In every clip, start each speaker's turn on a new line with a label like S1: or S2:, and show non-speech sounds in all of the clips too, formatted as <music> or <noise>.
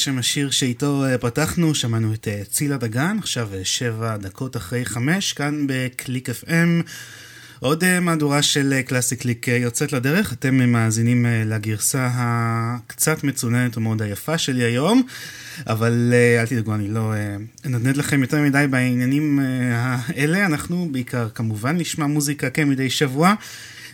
S1: שם השיר שאיתו אה, פתחנו, שמענו את אה, צילה דגן, עכשיו אה, שבע דקות אחרי חמש, כאן בקליק FM. עוד מהדורה של קלאסי קליק יוצאת לדרך, אתם מאזינים לגרסה הקצת מצוננת ומאוד היפה שלי היום, אבל אל תדאגו, אני לא אנדנד לכם יותר מדי בעניינים האלה, אנחנו בעיקר כמובן נשמע מוזיקה כמדי שבוע.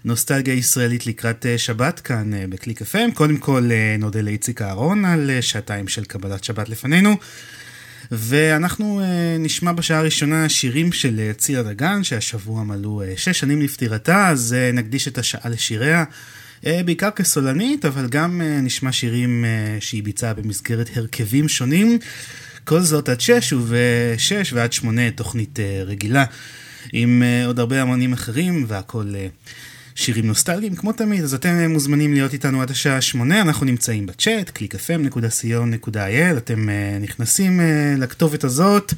S1: נוסטלגיה ישראלית לקראת אה, שבת כאן אה, בקליק FM. קודם כל אה, נודה לאיציק אהרון על שעתיים של קבלת שבת לפנינו. ואנחנו נשמע בשעה הראשונה שירים של צילה דגן, שהשבוע מלאו שש שנים לפטירתה, אז נקדיש את השעה לשיריה. בעיקר כסולנית, אבל גם נשמע שירים שהיא ביצעה במסגרת הרכבים שונים. כל זאת עד שש, ובשש ועד שמונה תוכנית רגילה, עם עוד הרבה המונים אחרים, והכל שירים נוסטלגיים כמו תמיד, אז אתם מוזמנים להיות איתנו עד השעה שמונה, אנחנו נמצאים בצ'אט, www.clickfm.co.il, אתם uh, נכנסים uh, לכתובת הזאת,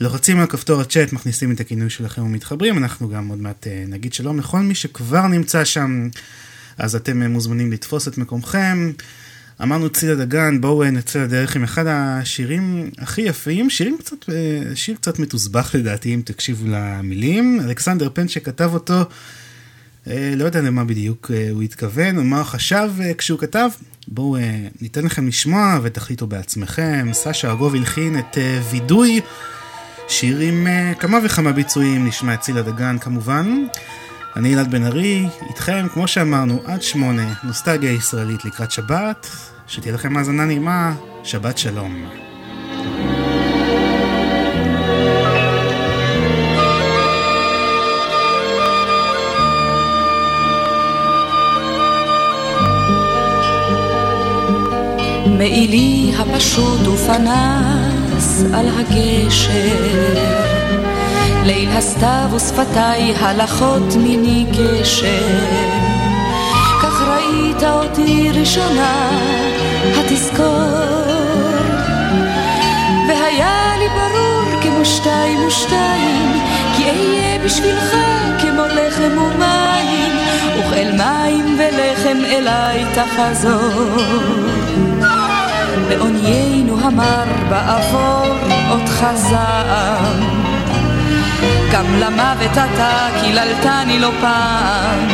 S1: לוחצים על כפתור הצ'אט, מכניסים את הכינוי שלכם ומתחברים, אנחנו גם עוד מעט uh, נגיד שלום לכל מי שכבר נמצא שם, אז אתם uh, מוזמנים לתפוס את מקומכם. אמרנו צילה דגן, בואו נצא לדרך עם אחד השירים הכי יפים, שירים קצת, שיר קצת מתוסבך לדעתי, אם תקשיבו למילים. אלכסנדר פן שכתב אותו, לא יודע למה בדיוק אה, הוא התכוון, או מה הוא חשב אה, כשהוא כתב. בואו ניתן לכם לשמוע ותחליטו בעצמכם. סשה ארגוב הלחין את וידוי, שיר עם כמה וכמה ביצועים, נשמע את צילה דגן כמובן. אני אלעד בן ארי, איתכם, כמו שאמרנו, עד שמונה, נוסטגיה ישראלית לקראת שבת. שתהיה לכם האזנה נעימה, שבת שלום.
S2: מעילי הפשוט ופנס על הגשר. ליל הסתיו ושפתיי הלכות מיני גשר. כך ראית אותי ראשונה, התזכור. והיה לי ברור כמו שתיים ושתיים, כי אהיה בשבילך כמו לחם ומים, וכאל מים ולחם אליי תחזור. בעוניינו המר בעבור אותך זעם. גם למוות אתה קיללתני לא פעם,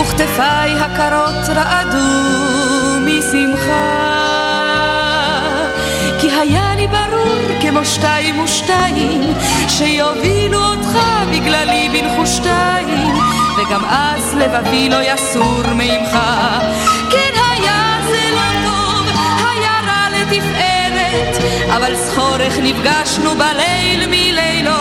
S2: וכתפיי הקרות רעדו משמחה. כי היה לי ברור כמו שתיים ושתיים, שיובילו אותך בגללי בנחושתיים, וגם אז לבבי לא יסור מעמך. כן רע לתפארת, אבל זכור איך נפגשנו בליל מלילות.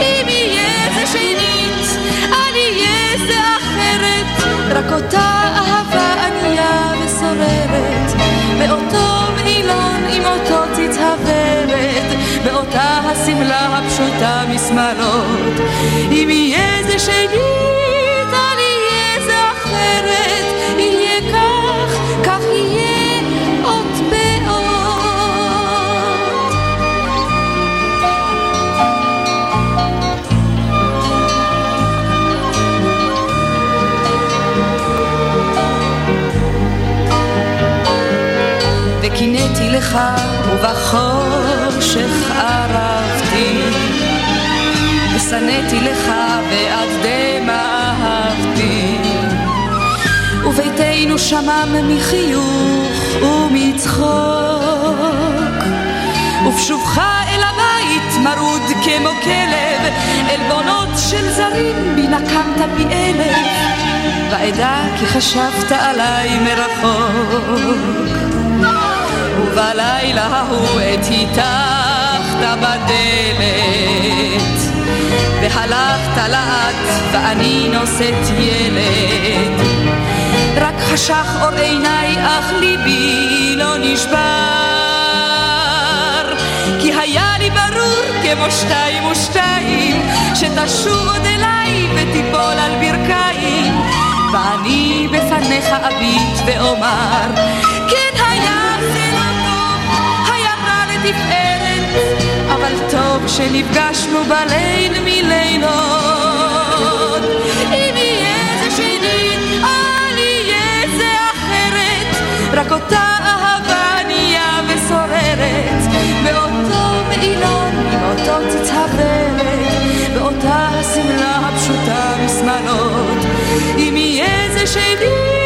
S2: אם יהיה זה שנית, אל יהיה זה אחרת, רק אותה אהבה ענייה ושוררת, באותו מעילון עם אותו תתהוורת, באותה השמלה הפשוטה משמאלות. אם יהיה זה שנית לך ובחושך ערבתי. ושנאתי לך ועד דמע אהבתי וביתנו שמם מחיוך ומצחוק. ובשובך אל הבית מרוד כמו כלב עלבונות של זרים בי נקמת פי אלף. ואדע כי חשבת עליי מרחוק ובלילה ההוא עת היתכת בדלת. והלכת לאט ואני נושאת ילד. רק חשך אור עיניי אך ליבי לא נשבר. כי היה לי ברור כמו שתיים ושתיים שתשוב עוד אליי ותיפול על ברכיים. ואני בפניך אביט ואומר לתפארת, אבל טוב שנפגשנו בליל מלילות. אם יהיה זה שנית, אל יהיה זה אחרת, רק אותה אהבה ענייה ושוררת, באותו מעילון עם אותו תתהוורת, באותה השמלה הפשוטה משמאלות. אם יהיה זה שנית,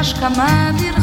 S2: השכמה ברחוב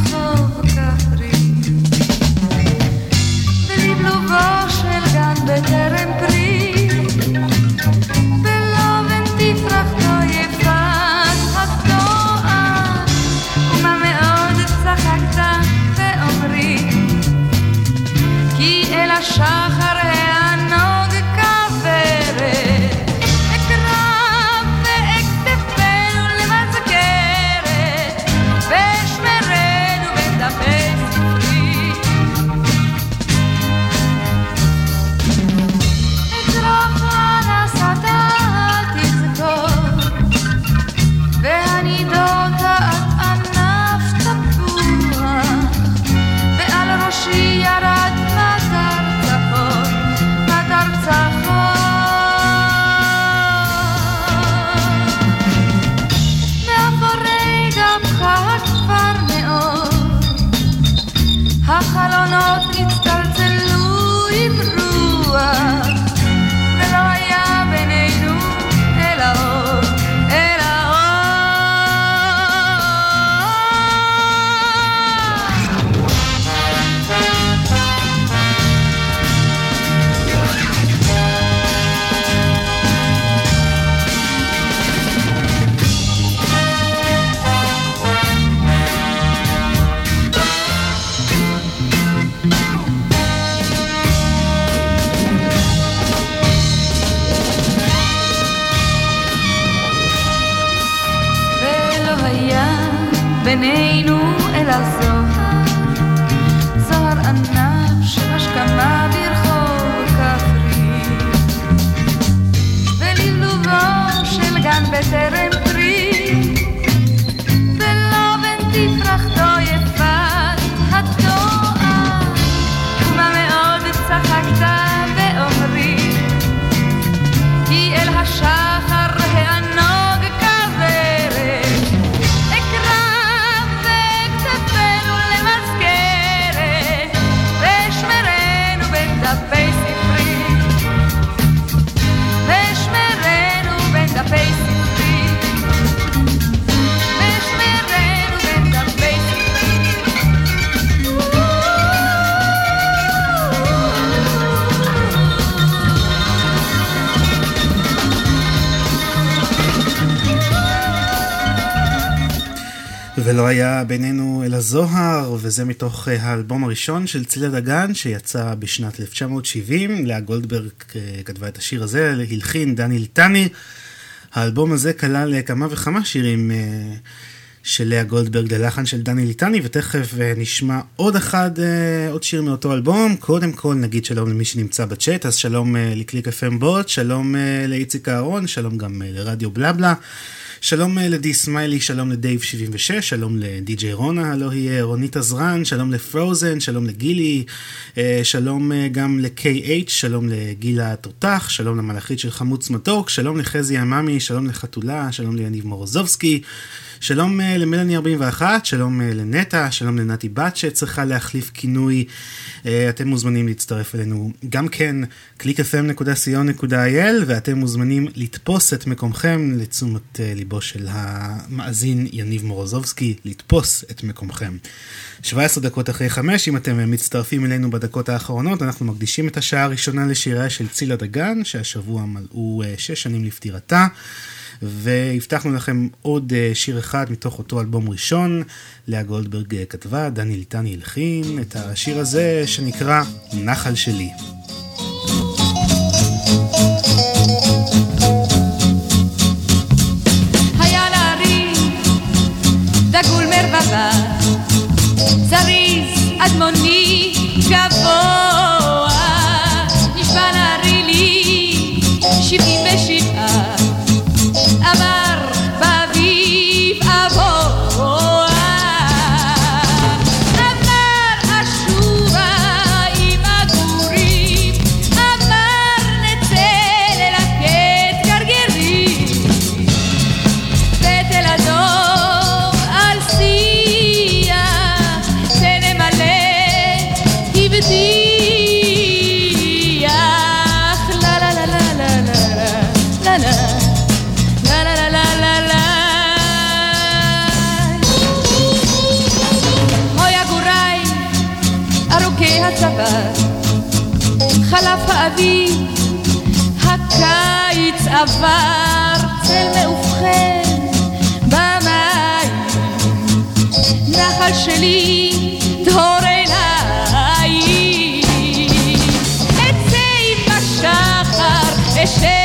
S1: היה בינינו אל הזוהר, וזה מתוך אה, האלבום הראשון של צילה דגן, שיצא בשנת 1970. לאה גולדברג אה, כתבה את השיר הזה, הלחין דני ליטני. האלבום הזה כלל אה, כמה וכמה שירים של לאה גולדברג ללחן של דני ליטני, ותכף נשמע עוד אחד, עוד שיר מאותו אלבום. קודם כל נגיד שלום למי שנמצא בצ'אט, אז שלום לקליק FM בוט, שלום לאיציק אהרון, שלום גם לרדיו בלבלה. שלום אה, לדי סמיילי, שלום לדייב 76, שלום לדי.ג'יי רונה, הלא היא רונית עזרן, שלום לפרוזן, שלום לגילי, אה, שלום אה, גם ל-KH, שלום לגילה התותח, שלום למלאכית של חמוץ מתוק, שלום לחזי עממי, שלום לחתולה, שלום ליניב מורוזובסקי. שלום למלאני 41, שלום לנטע, שלום לנתי בת שצריכה להחליף כינוי. אתם מוזמנים להצטרף אלינו גם כן, www.clickfm.co.il ואתם מוזמנים לתפוס את מקומכם לתשומת ליבו של המאזין יניב מורוזובסקי, לתפוס את מקומכם. 17 דקות אחרי 5, אם אתם מצטרפים אלינו בדקות האחרונות, אנחנו מקדישים את השעה הראשונה לשיריה של צילה דגן, שהשבוע מלאו 6 שנים לפטירתה. והבטחנו לכם עוד שיר אחד מתוך אותו אלבום ראשון. לאה גולדברג כתבה, דני ליטני הלחין את השיר הזה שנקרא נחל שלי.
S2: זריז
S3: האביב, הקיץ עבר, צל מאובחן במים. נחל שלי, טהור עיניי. אצא בשחר השחר,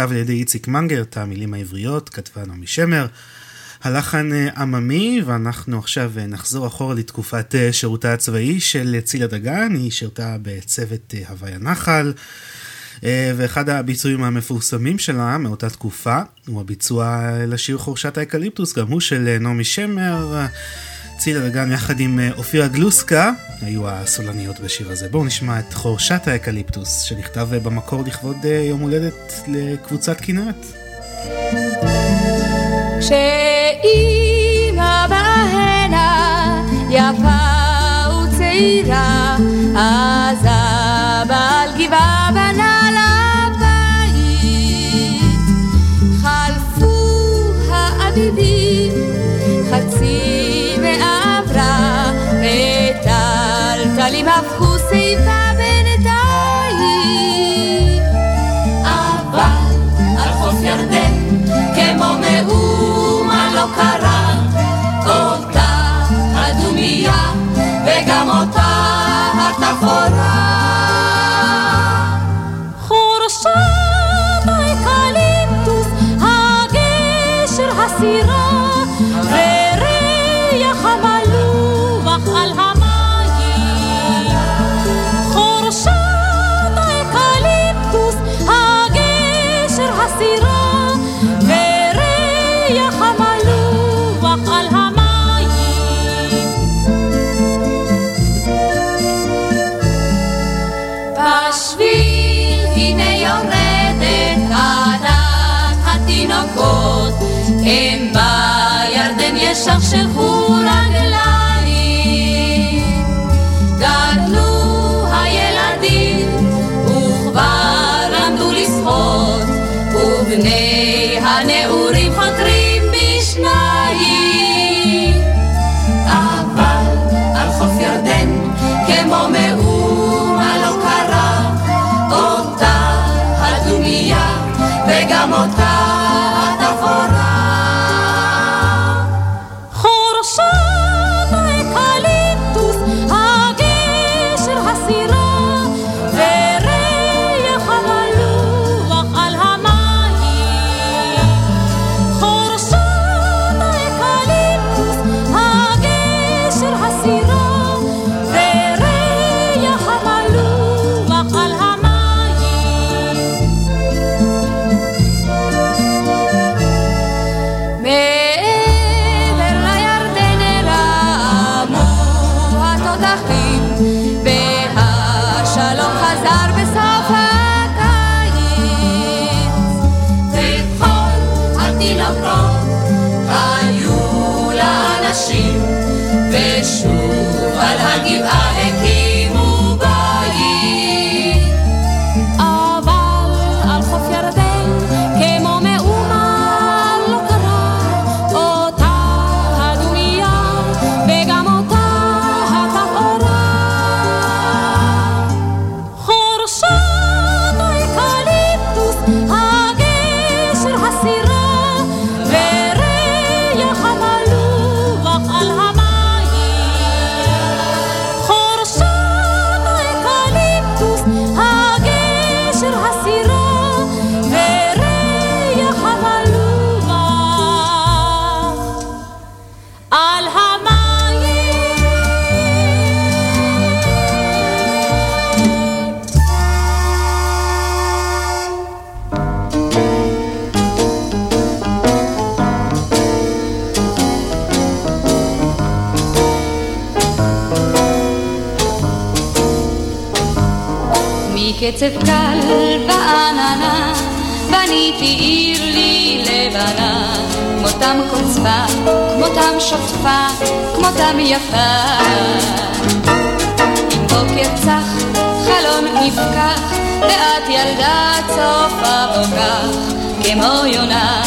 S1: נכתב על ידי איציק מנגר, את המילים העבריות, כתבה נעמי שמר. הלחן אה, עממי, ואנחנו עכשיו אה, נחזור אחורה לתקופת שירותה הצבאי של צילה דגן, היא שירתה בצוות הוואי הנחל. ואחד הביצועים המפורסמים שלה מאותה תקופה הוא הביצוע לשיר חורשת האקליפטוס, גם הוא של נעמי שמר. צילה וגם יחד עם אה, אופירה גלוסקה היו הסולניות בשיר הזה. בואו נשמע את חורשת האקליפטוס שנכתב אה, במקור לכבוד אה, יום הולדת לקבוצת כנרת.
S4: כשאימא בהנה יפה וצעירה אז וטלטלים הפכו שיבה בינתיים. אבל על חוף ירדן, כמו מאומה לא קרה, אותה הדומייה, וגם אותה התפאורה. חורשת האקליפטוס, הגשר הסירה 上神湖 קצב קל בעננה, בניתי עיר לי לבנה, כמותם קוצבה, כמותם שוטפה, כמותם יפה. עם בוקר צח, חלון נפקח, ואת ילדה צופה בו כמו יונה,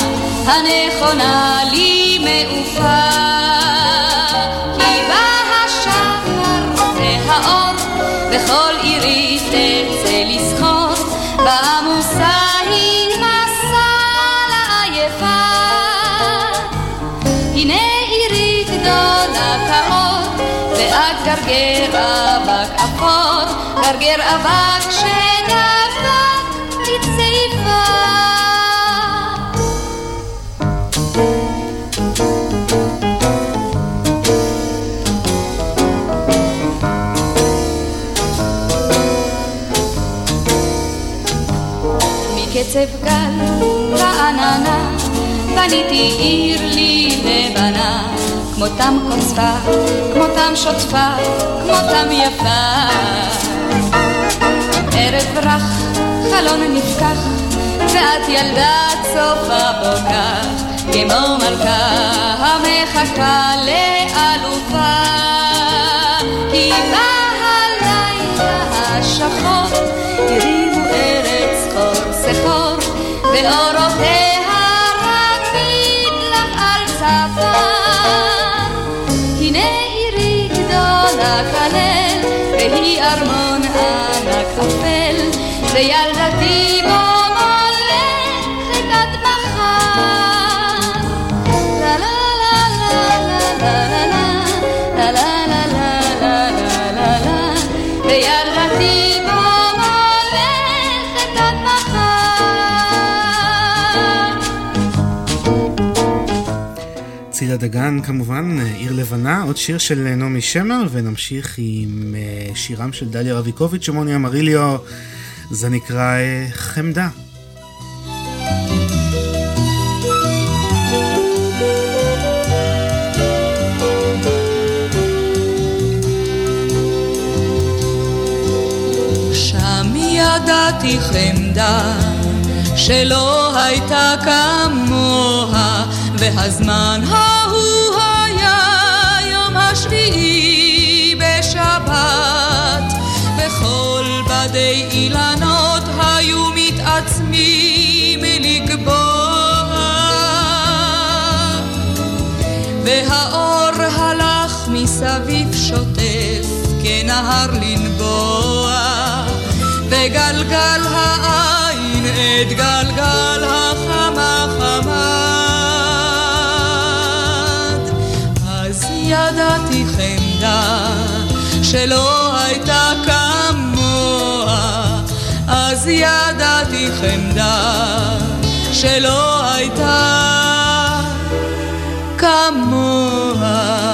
S4: הנכונה לי מעופה.
S2: בכל עירי תצא לשחות, בעמוסה היא מסע לעייפה. הנה עירי גדולה כאור, ואת גרגר אבק אפור, גרגר אבק שדבק רעננה, בניתי עיר לי לבנה, כמותם קוצפה, כמותם שוטפה, כמותם יפה. ערב רך, חלון נפקח, ואת ילדה צופה בוקה, כמו מלכה המחכה לאלופה. כי בא הלילה השחור, ואורותיה רביד לך על צפון. הנה עירי גדולה כלל, והיא ארמון ענק אפל, וילדתי
S1: דגן כמובן, עיר לבנה, עוד שיר של נעמי שמר, ונמשיך עם אה, שירם של דליה רביקוביץ' ומוני אמריליו, זה נקרא אה, חמדה.
S2: ידעתי חמדה שלא הייתה כמוה, והזמן ההוא היה יום השביעי בשבת, וכל בדי אילנות היו מתעצמים לגבוה. והאור הלך מסביב שוטף כנהר לנבוע, וגלגל העין את גלגל החמה חמדה שלא הייתה כמוה, אז ידעתי חמדה שלא הייתה כמוה.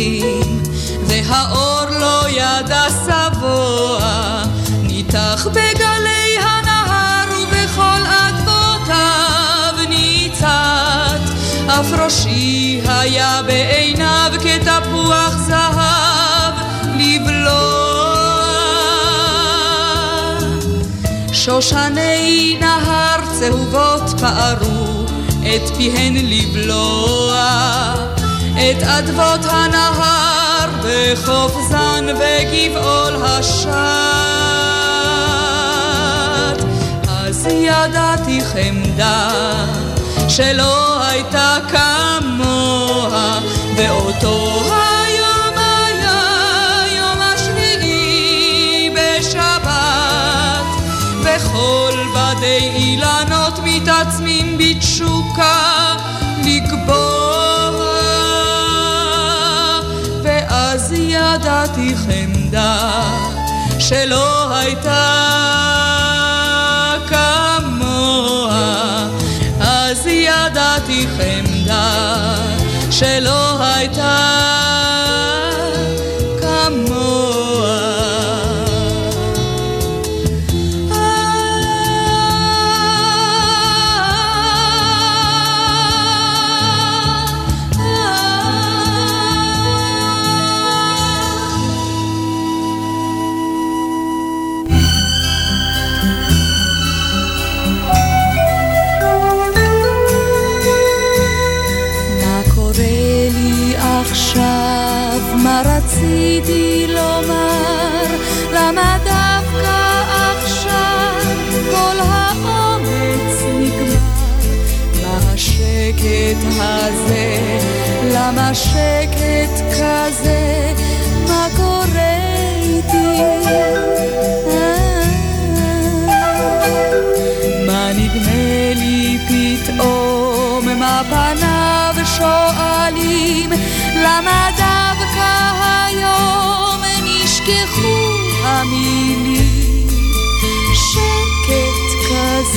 S2: השיחים, והאור לא ידע שבוע, ניתח בגלי הנהר ובכל אדמותיו ניצת, אף ראשי היה בעיניו כתפוח זהב לבלוע. שושני נהר צהובות פערו את פיהן לבלוע, את אדוות הנהר בחוף זן וגבעול השט. אז ידעתי חמדה שלא הייתה כמוה, ואותו היום היה יום השביעי בשבת, וכל בדי אילנות מתעצמים בתשוקה ידעתי חמדה שלא הייתה כמוה, אז ידעתי חמדה שלא הייתה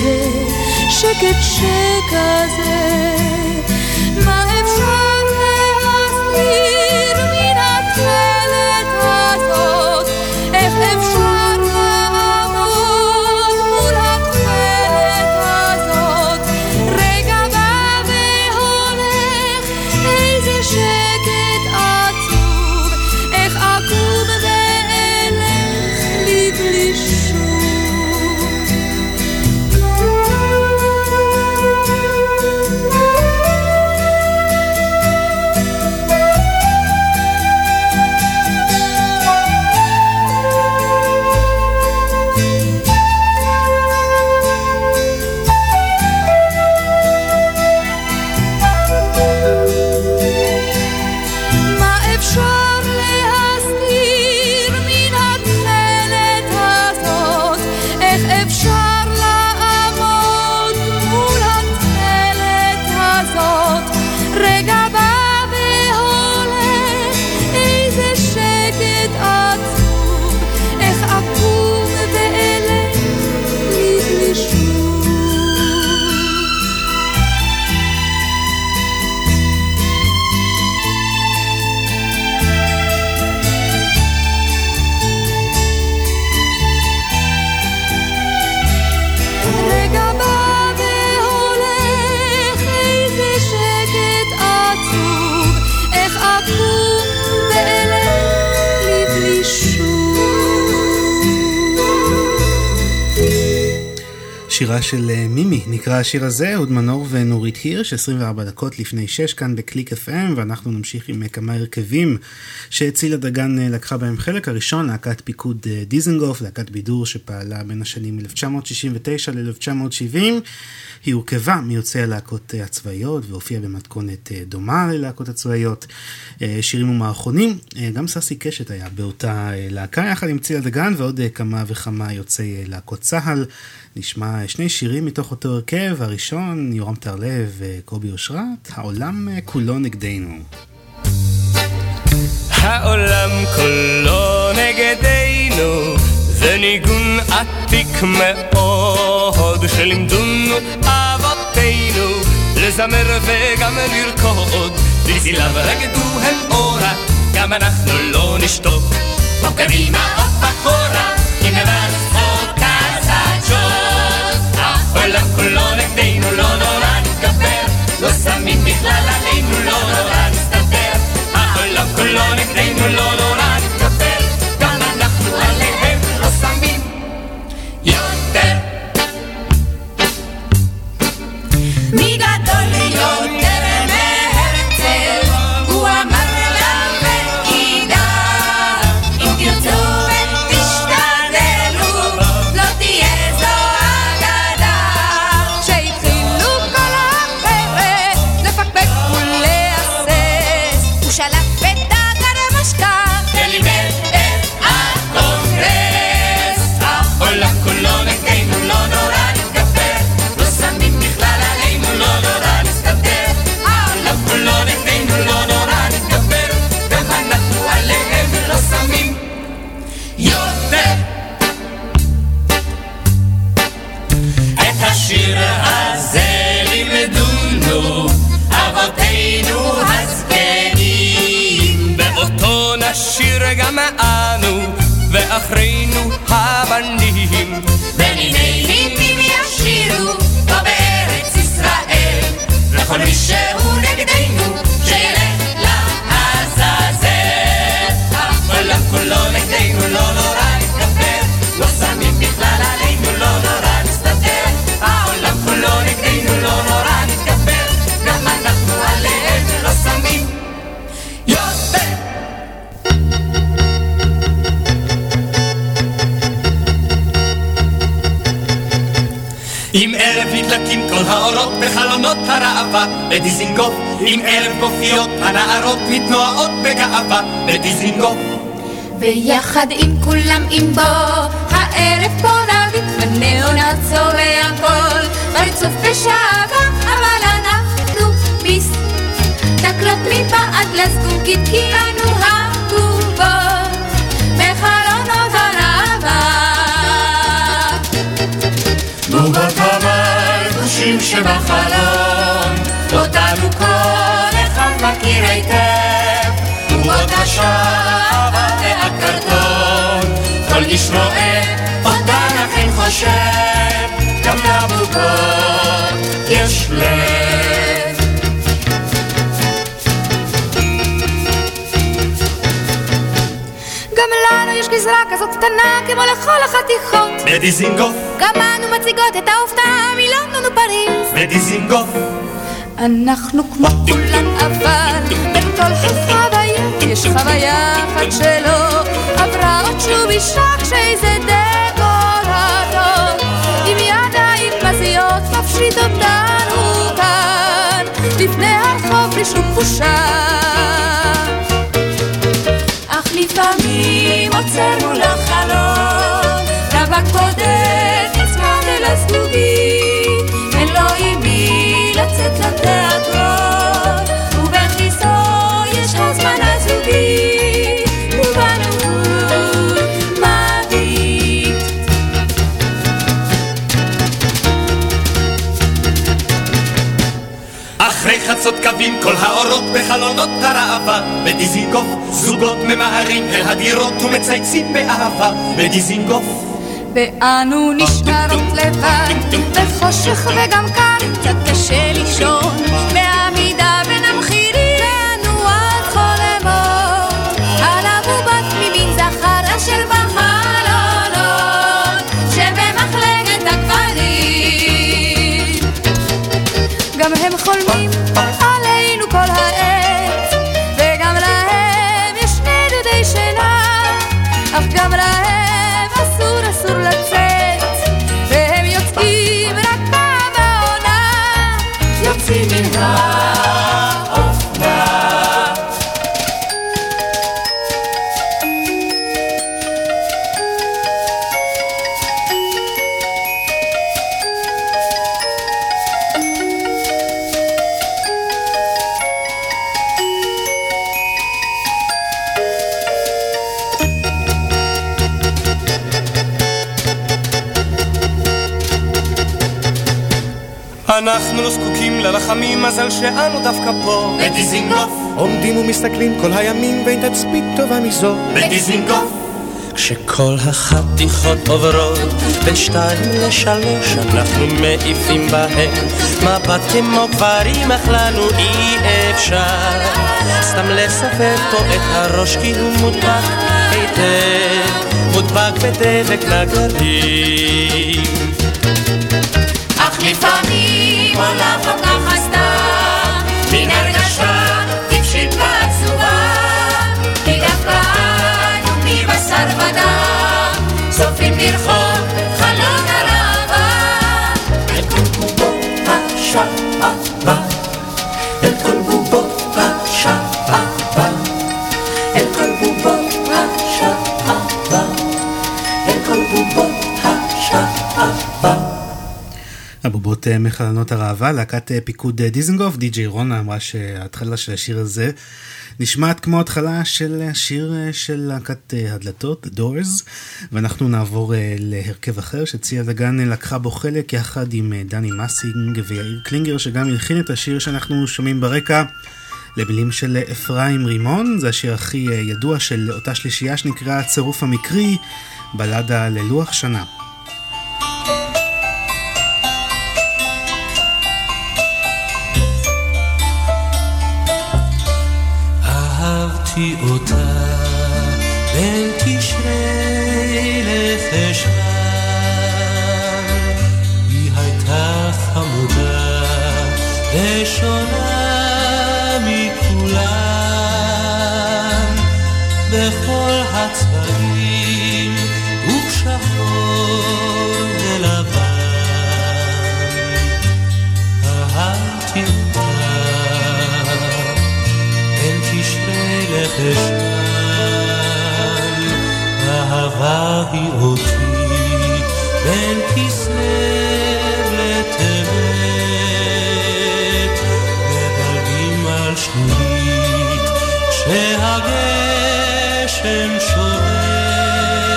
S2: כזה, שקט שכזה, מה אפשר
S1: שירה של אה, מימי, נקרא השיר הזה, אהוד מנור ונורית הירש, 24 דקות לפני 6 כאן בקליק FM, ואנחנו נמשיך עם אה, כמה הרכבים שצילה דגן אה, לקחה בהם חלק. הראשון, להקת פיקוד דיזנגוף, להקת בידור שפעלה בין השנים 1969 ל-1970. היא הורכבה מיוצאי הלהקות הצבאיות והופיעה במתכונת דומה ללהקות הצבאיות. שירים ומערכונים, גם ססי קשת היה באותה להקה יחד עם צילה דגן ועוד כמה וכמה יוצאי להקות צה"ל. נשמע שני שירים מתוך אותו הרכב, הראשון יורם טהרלב וקובי אושרת, העולם כולו נגדנו.
S5: העולם כולו נגדנו, זה ניגון עתיק מאוד, שלימדונו אבותינו, לזמר וגם לרקוד, בצליו רקדו הם אורה, גם אנחנו לא נשתוק. או קדימה או אחורה, אם נבזות הזג'ות, העולם כולו נגדנו, לא נורא נתגבר, לא שמים בכלל עלינו, לא נורא נסתתר. העולם כולו נגדנו, לא נורא נתגבר, גם אנחנו עליהם לא שמים יותר. גם אנו ואחרינו הבנים. וניני נינים ישירו פה בארץ ישראל. לכל מי שהוא עם התלת
S6: נדלקים כל האורות בחלונות הראווה בדיזינגוף עם ערב גופיות הנערות מתנועות בגאווה בדיזינגוף.
S2: ויחד עם כולם עם בו הערב פה נביט בניאונה צובע הכל. ברצוף בשעבה אבל אנחנו מסתכלות מבעד לזגוגית כי
S6: שבחלון אותנו כל אחד מכיר היטב. בובות השעבה והקרטון כל איש רואה אותה לכן חושב. גם לבובות יש לב.
S2: גם לנו יש גזרה כזאת קטנה כמו לכל החתיכות.
S6: בדיזינגוף
S2: גם אנו מציגות את ההופעה מלונדון ופריז
S6: בדיזינגוף
S2: אנחנו כמו כולם אבל בין כל יש חוויה אחת שלא עברה עוד שוב אישה כשאיזה דקורטור עם ידיים מזיות מפשיט אותנו כאן. לפני הרחוב בלי שום בושה. אך לפעמים עוצר מול
S6: אחרי חצות קווים כל האורות בחלונות הראווה. בדיזינגוף זוגות ממהרים אל הדירות ומצייצים באהבה. בדיזינגוף.
S2: ואנו נשארות לבד בחושך וגם קר קצת קשה לישון
S7: שאנו דווקא פה.
S6: בדיזינגוף.
S8: עומדים ומסתכלים כל הימים ואין תצפית טובה מזו.
S6: בדיזינגוף.
S7: כשכל החתיכות עוברות בין שתיים לשלוש אנחנו מעיפים בהם מבט כמו גברים אך לנו אי אפשר. סתם לסובב פה את הראש כי הוא מודבק היטב מודבק בדבק נגדים
S2: אך לפעמים עולה פה אנו מבשר ודם? צופים ברחוב חלון הרבה
S6: אל כל בובות השעבה. אל כל בובות השעבה. אל כל בובות השעבה. אל כל בובות השעבה.
S1: הבובות אה, מחלונות הראווה, להקת אה, פיקוד אה, דיזנגוף, די.ג'יי רונה אמרה שההתחלה של השיר הזה נשמעת כמו התחלה של השיר אה, של להקת אה, הדלתות, Doors, ואנחנו נעבור אה, להרכב אחר שציה דגן לקחה בו חלק יחד עם דני מסינג ויאיר קלינגר שגם הלחין את השיר שאנחנו שומעים ברקע. למילים של אפרים רימון, זה השיר הכי ידוע של אותה שלישייה שנקרא הצירוף המקרי, בלדה ללוח שנה.
S7: אהבתי אותה בין תשרי לחשוון היא הייתה חמודה ושונה מכולם. בכל הצבעים בחשן, אהבה היא אותי בין כסלו לטבת, מדלגים על שלולית כשהגשם שולט,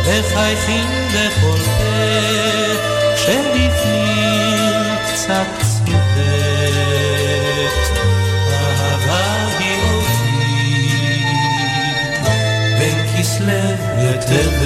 S7: מחייכים בכל פה כשבפנים קצת לטבת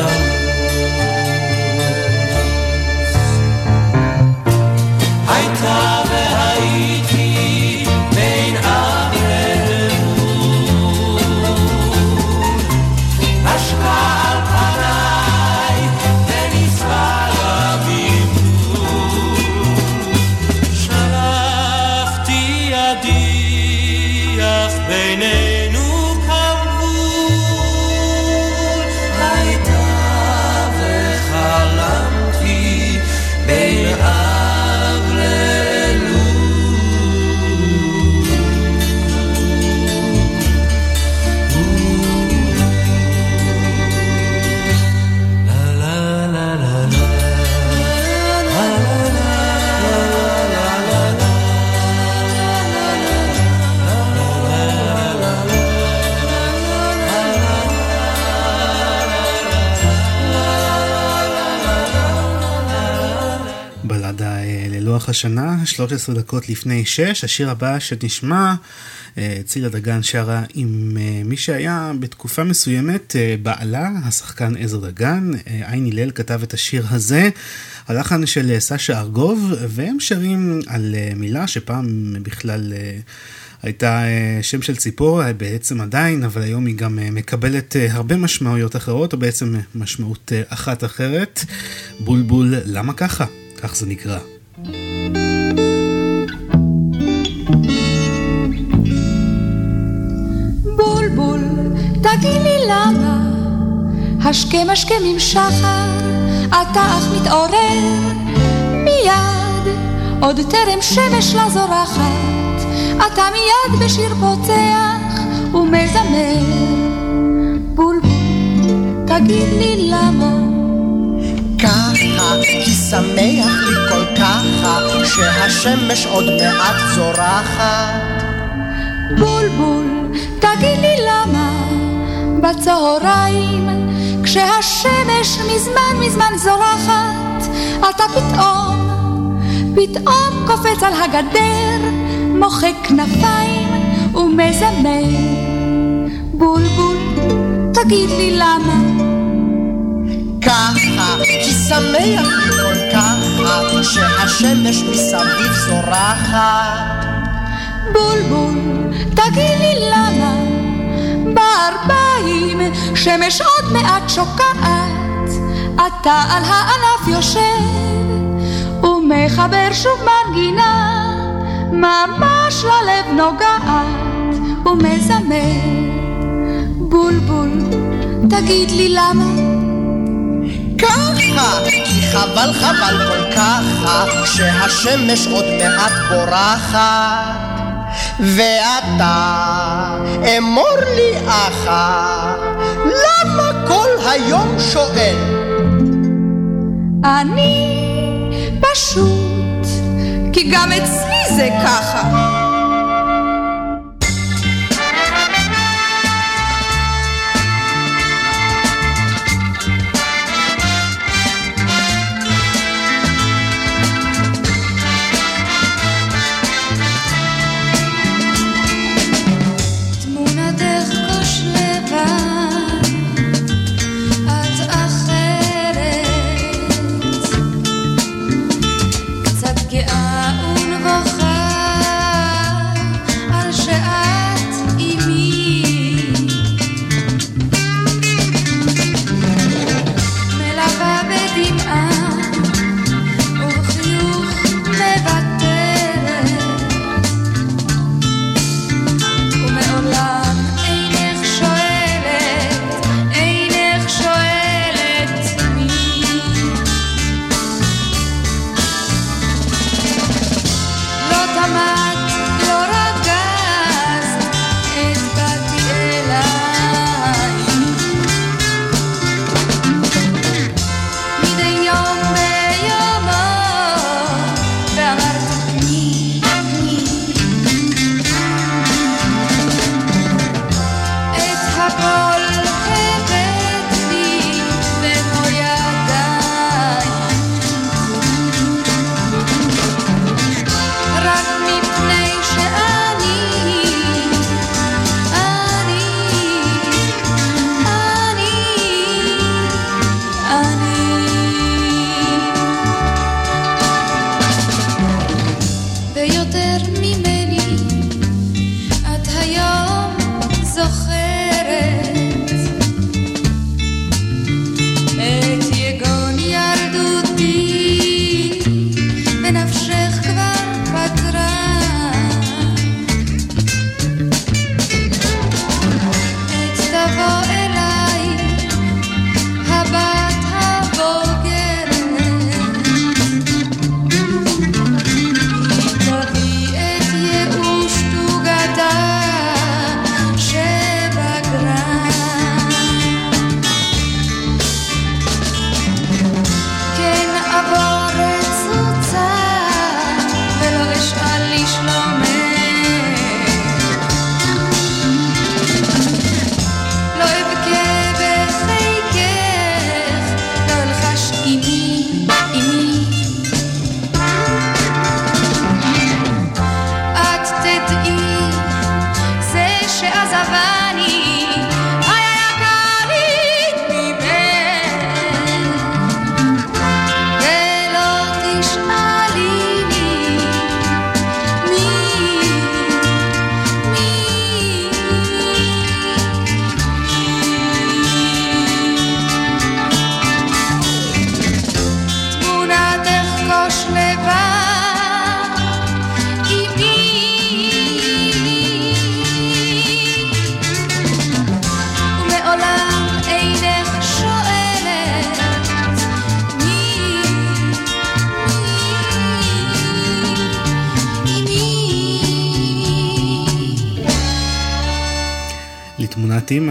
S1: the ללוח השנה, 13 דקות לפני 6. השיר הבא שנשמע, אה, צילה דגן שרה עם אה, מי שהיה בתקופה מסוימת אה, בעלה, השחקן עזר דגן. עין הלל כתב את השיר הזה, הלחן של סשה ארגוב, והם שרים על מילה שפעם בכלל... הייתה שם של ציפור, בעצם עדיין, אבל היום היא גם מקבלת הרבה משמעויות אחרות, או בעצם משמעות אחת אחרת. בולבול, למה ככה? כך זה נקרא.
S2: בולבול, תגיד לי למה? השכם השכם עם שחר, אתה אך מתעורר. מיד, עוד טרם שמש לה זורחת, אתה מיד בשיר פוצח ומזמר. בולבול, תגיד לי למה?
S9: ככה, כי שמח לי כל ככה, שהשמש עוד מעט זורחת.
S2: בולבול, תגיד לי למה בצהריים כשהשמש מזמן מזמן זורחת אתה פתאום, פתאום קופץ על הגדר מוחק כנפיים ומזמר בולבול, תגיד לי למה
S9: ככה, כי שמח כל ככה, שהשמש מסביב זורחת.
S2: בולבול, תגיד לי למה בארבעים שמש עוד מעט שוקעת אתה על הענף יושב ומחבר שוב מנגינה ממש ללב נוגעת ומזמר בולבול, תגיד לי למה
S9: ככה, כי חבל חבל כל ככה, שהשמש עוד מעט בורחת. ואתה אמור לי אחה, למה כל היום שואל?
S2: אני פשוט, כי גם אצלי זה ככה.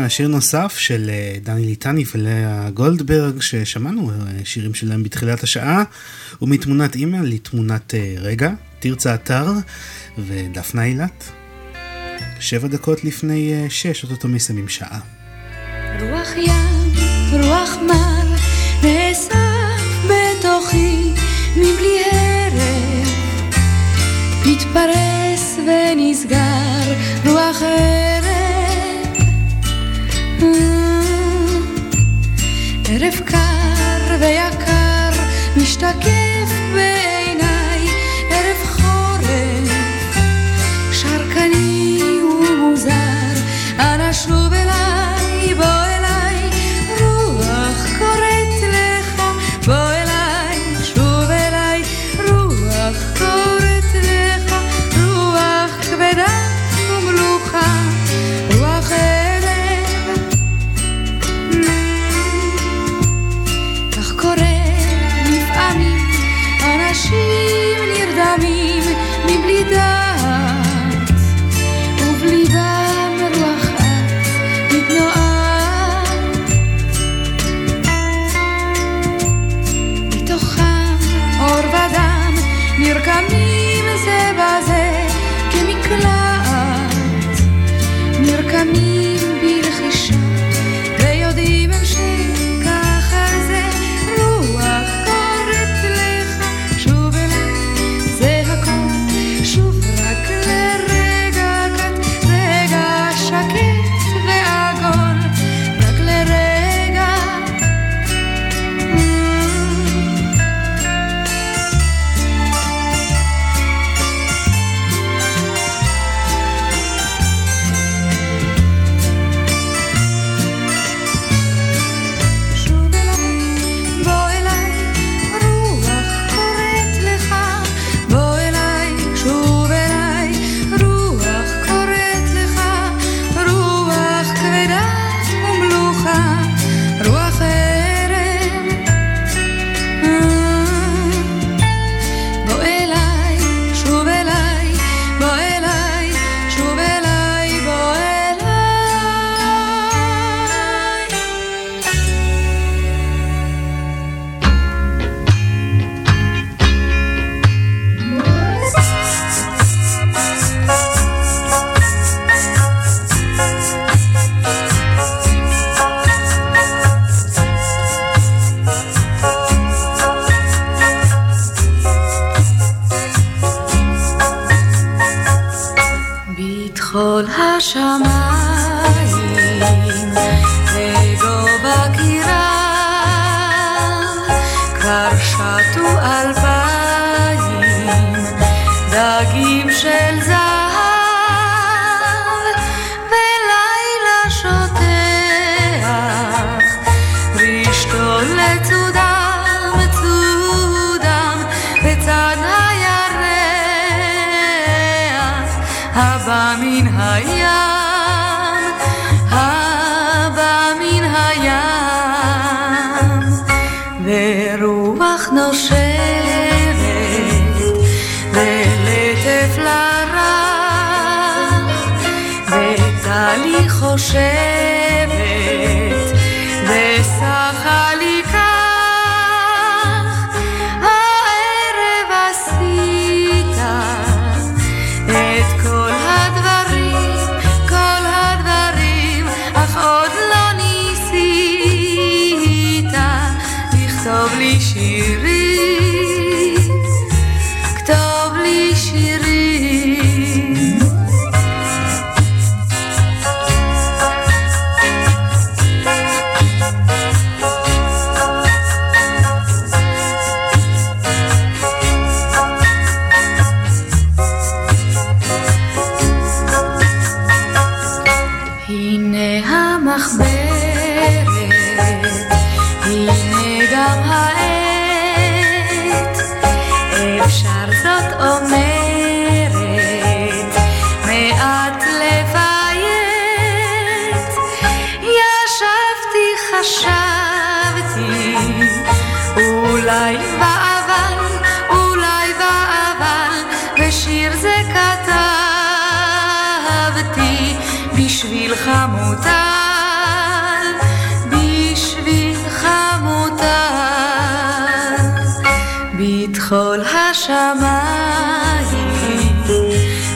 S1: שיר נוסף של אה, דני ליטני ולאה גולדברג, ששמענו אה, שירים שלהם בתחילת השעה, ומתמונת אימא לתמונת אה, רגע, תרצה אתר ודפנה אילת. שבע דקות לפני שש, אותו מסיימים שעה.
S2: רוח ים, רוח מר, נאסף בתוכי מבלי הרף, מתפרס ונסגר, רוח ערב. ערב קר ויקר משתקף בעיניי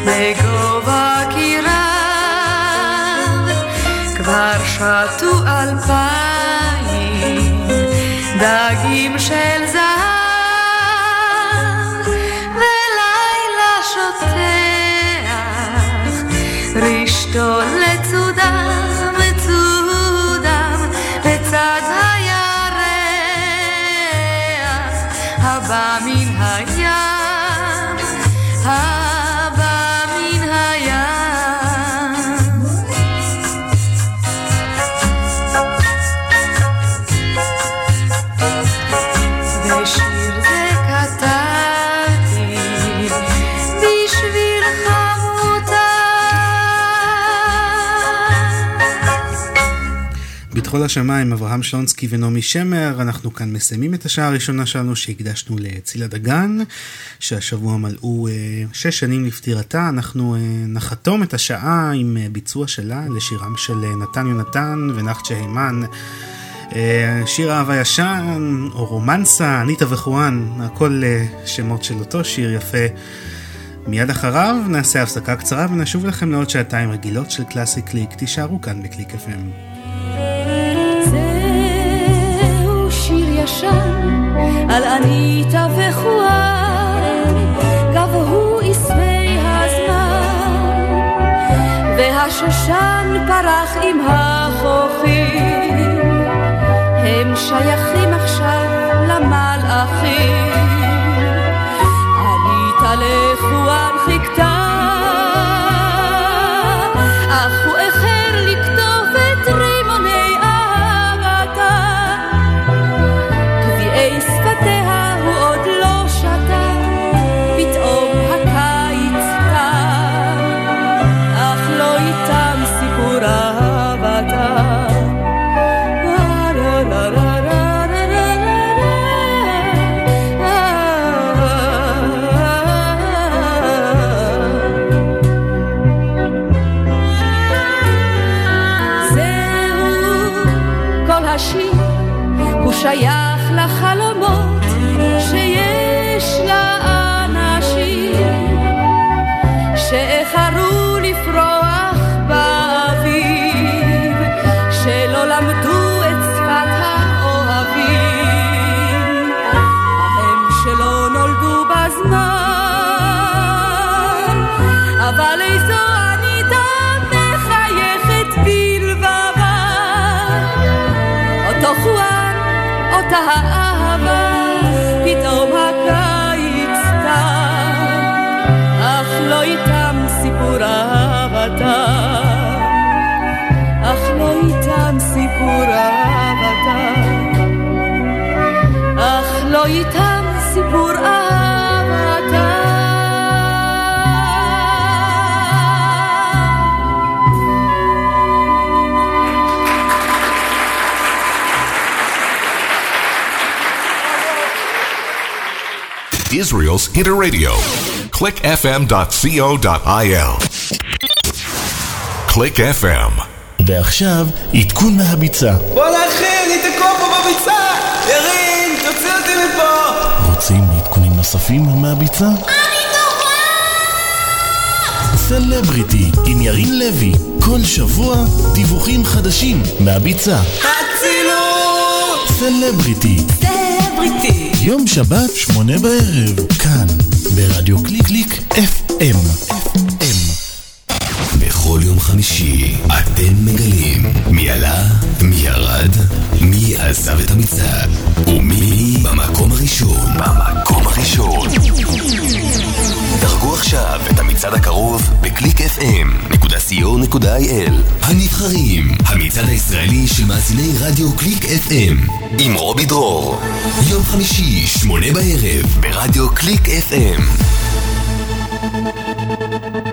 S2: בגובה קירב, כבר שטו אלפיים,
S1: כל השמיים, אברהם שלונסקי ונעמי שמר. אנחנו כאן מסיימים את השעה הראשונה שלנו שהקדשנו לצילה דגן, שהשבוע מלאו אה, שש שנים לפטירתה. אנחנו אה, נחתום את השעה עם אה, ביצוע שלה לשירם של נתן יונתן ונחצ'ה הימן. שיר אהבה ישן, או רומנסה, אניטה וחואן, הכל שמות של אותו שיר יפה. מיד אחריו נעשה הפסקה קצרה ונשוב לכם לעוד שעתיים רגילות של קלאסי קליק. תישארו כאן בקליק FM.
S2: על אניטה וחואן גבהו עשבי הזמן והשושן פרח עם החוכים הם שייכים עכשיו למלאכים. אניטה לחואן חיכתה סיפור אהבתם.
S10: Israel's Hitter Radio. clickfm.co.il. Click FM.
S11: ועכשיו, עדכון מהביצה.
S12: בואנה אחי, אני תקוע פה בביצה! ירין, תוציא אותי מפה!
S11: נוספים מהביצה? סלבריטי עם ירין לוי, כל שבוע דיווחים חדשים מהביצה.
S12: אצילות!
S11: סלבריטי,
S12: סלבריטי!
S11: יום שבת, שמונה בערב, כאן, ברדיו קליק קליק FM.
S3: בכל יום חמישי אתם מגלים מי עלה, מי ירד, מי עזב את המצעד ומי במקום הראשון. במקום הראשון. דרגו עכשיו את המצעד הקרוב בקליק fm.co.il הנבחרים, המצעד הישראלי של מאזיני רדיו קליק FM עם רובי דרור יום חמישי, שמונה בערב ברדיו קליק FM
S4: שומעים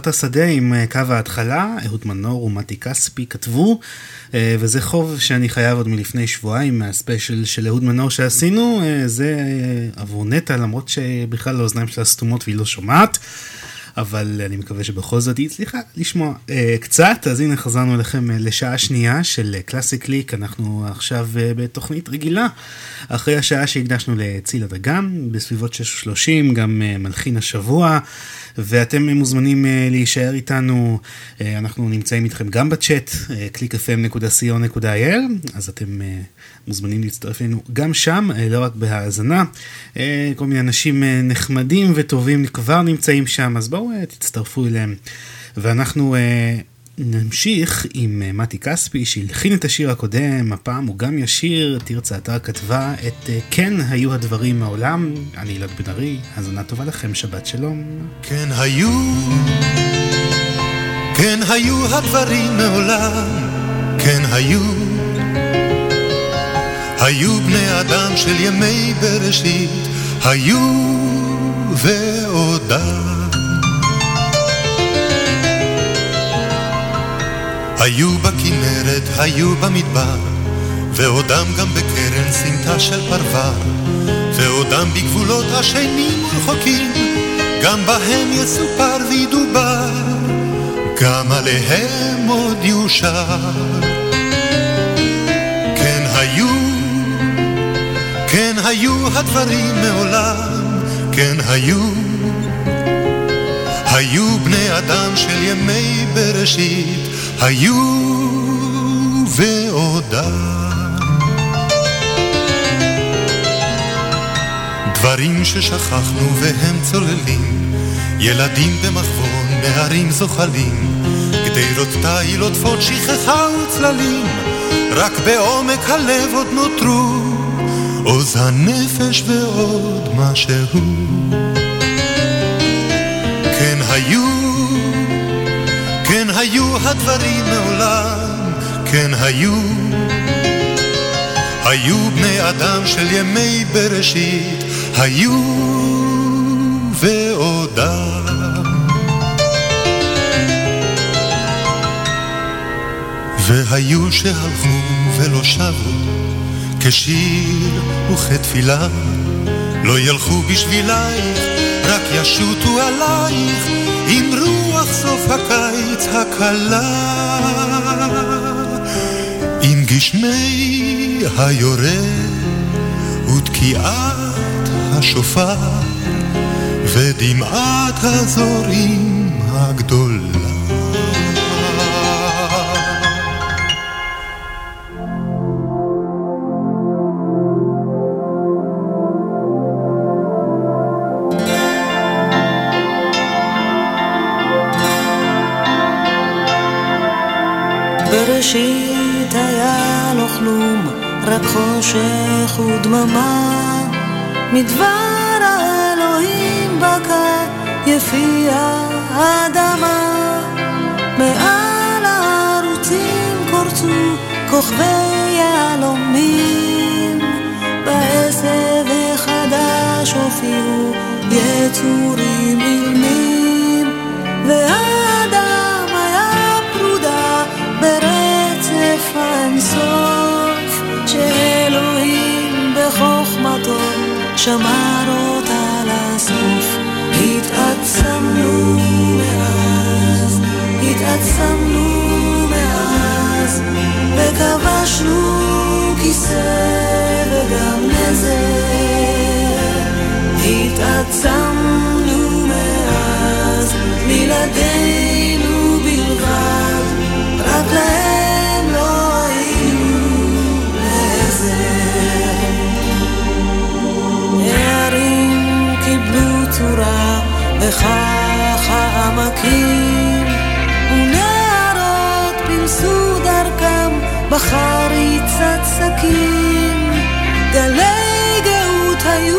S1: חילות השדה עם אה, קו ההתחלה, אהוד מנור ומתי כספי כתבו, אה, וזה חוב שאני חייב עוד מלפני שבועיים מהספיישל של אהוד מנור שעשינו, אה, זה עבור נטע למרות שבכלל האוזניים שלה סתומות והיא לא שומעת. אבל אני מקווה שבכל זאת היא הצליחה לשמוע קצת, אז הנה חזרנו אליכם לשעה שנייה של קלאסי קליק, אנחנו עכשיו בתוכנית רגילה, אחרי השעה שהקדשנו לצילה דגן, בסביבות 6:30, גם מלחין השבוע. ואתם מוזמנים אה, להישאר איתנו, אה, אנחנו נמצאים איתכם גם בצ'אט, אה, www.clickfm.co.il, אז אתם מוזמנים להצטרף אלינו גם שם, לא רק בהאזנה. כל מיני אנשים נחמדים וטובים כבר נמצאים שם, אז בואו תצטרפו אליהם. ואנחנו נמשיך עם אה, מתי כספי שהלחין את השיר הקודם, הפעם הוא גם ישיר, תרצה אתר כתבה את אה, כן היו הדברים מעולם, אני אלעד בן ארי, האזנה טובה לכם, שבת שלום.
S13: כן היו, כן היו הדברים מעולם, כן היו, היו בני אדם של ימי בראשית, היו ועודם. היו בכנרת, היו במדבר, ועודם גם בקרן סמטה של פרבר, ועודם בגבולות השנים ורחוקים, גם בהם יסופר וידובר, גם עליהם עוד יושר. כן היו, כן היו הדברים מעולם, כן היו. היו בני אדם של ימי בראשית, היו ועודם. דברים ששכחנו והם צוללים, ילדים במחבון, נערים זוחלים, גדרות תיל עוטפות שכחה וצללים, רק בעומק הלב עוד נותרו עוז הנפש ועוד משהו. כן היו היו הדברים מעולם, כן היו. היו בני אדם של ימי בראשית, היו ועודם. והיו שהלכו ולא שבו, כשיר וכתפילה, לא ילכו בשבילייך, רק ישוטו עלייך עם רוח סוף הקיץ הקלה. עם גשמי היורד ותקיעת השופר ודמעת הזורים הגדולה.
S14: בראשית היה לו כלום, רק חושך ודממה. מדבר האלוהים בקע יפי האדמה. מעל הערוצים קורצו כוכבי יהלומים, בעשב החדש הופיעו יצורים אילמים, והאדם שמר אותה לסוף. התעצמנו מאז, התעצמנו מאז, וכבשנו כיסא וגם נזר. התעצמנו מאז, בלעדינו בלבד, רק להם וכך העמקים, ונערות פילסו דרכם בחריצת שקים. גלי גאות היו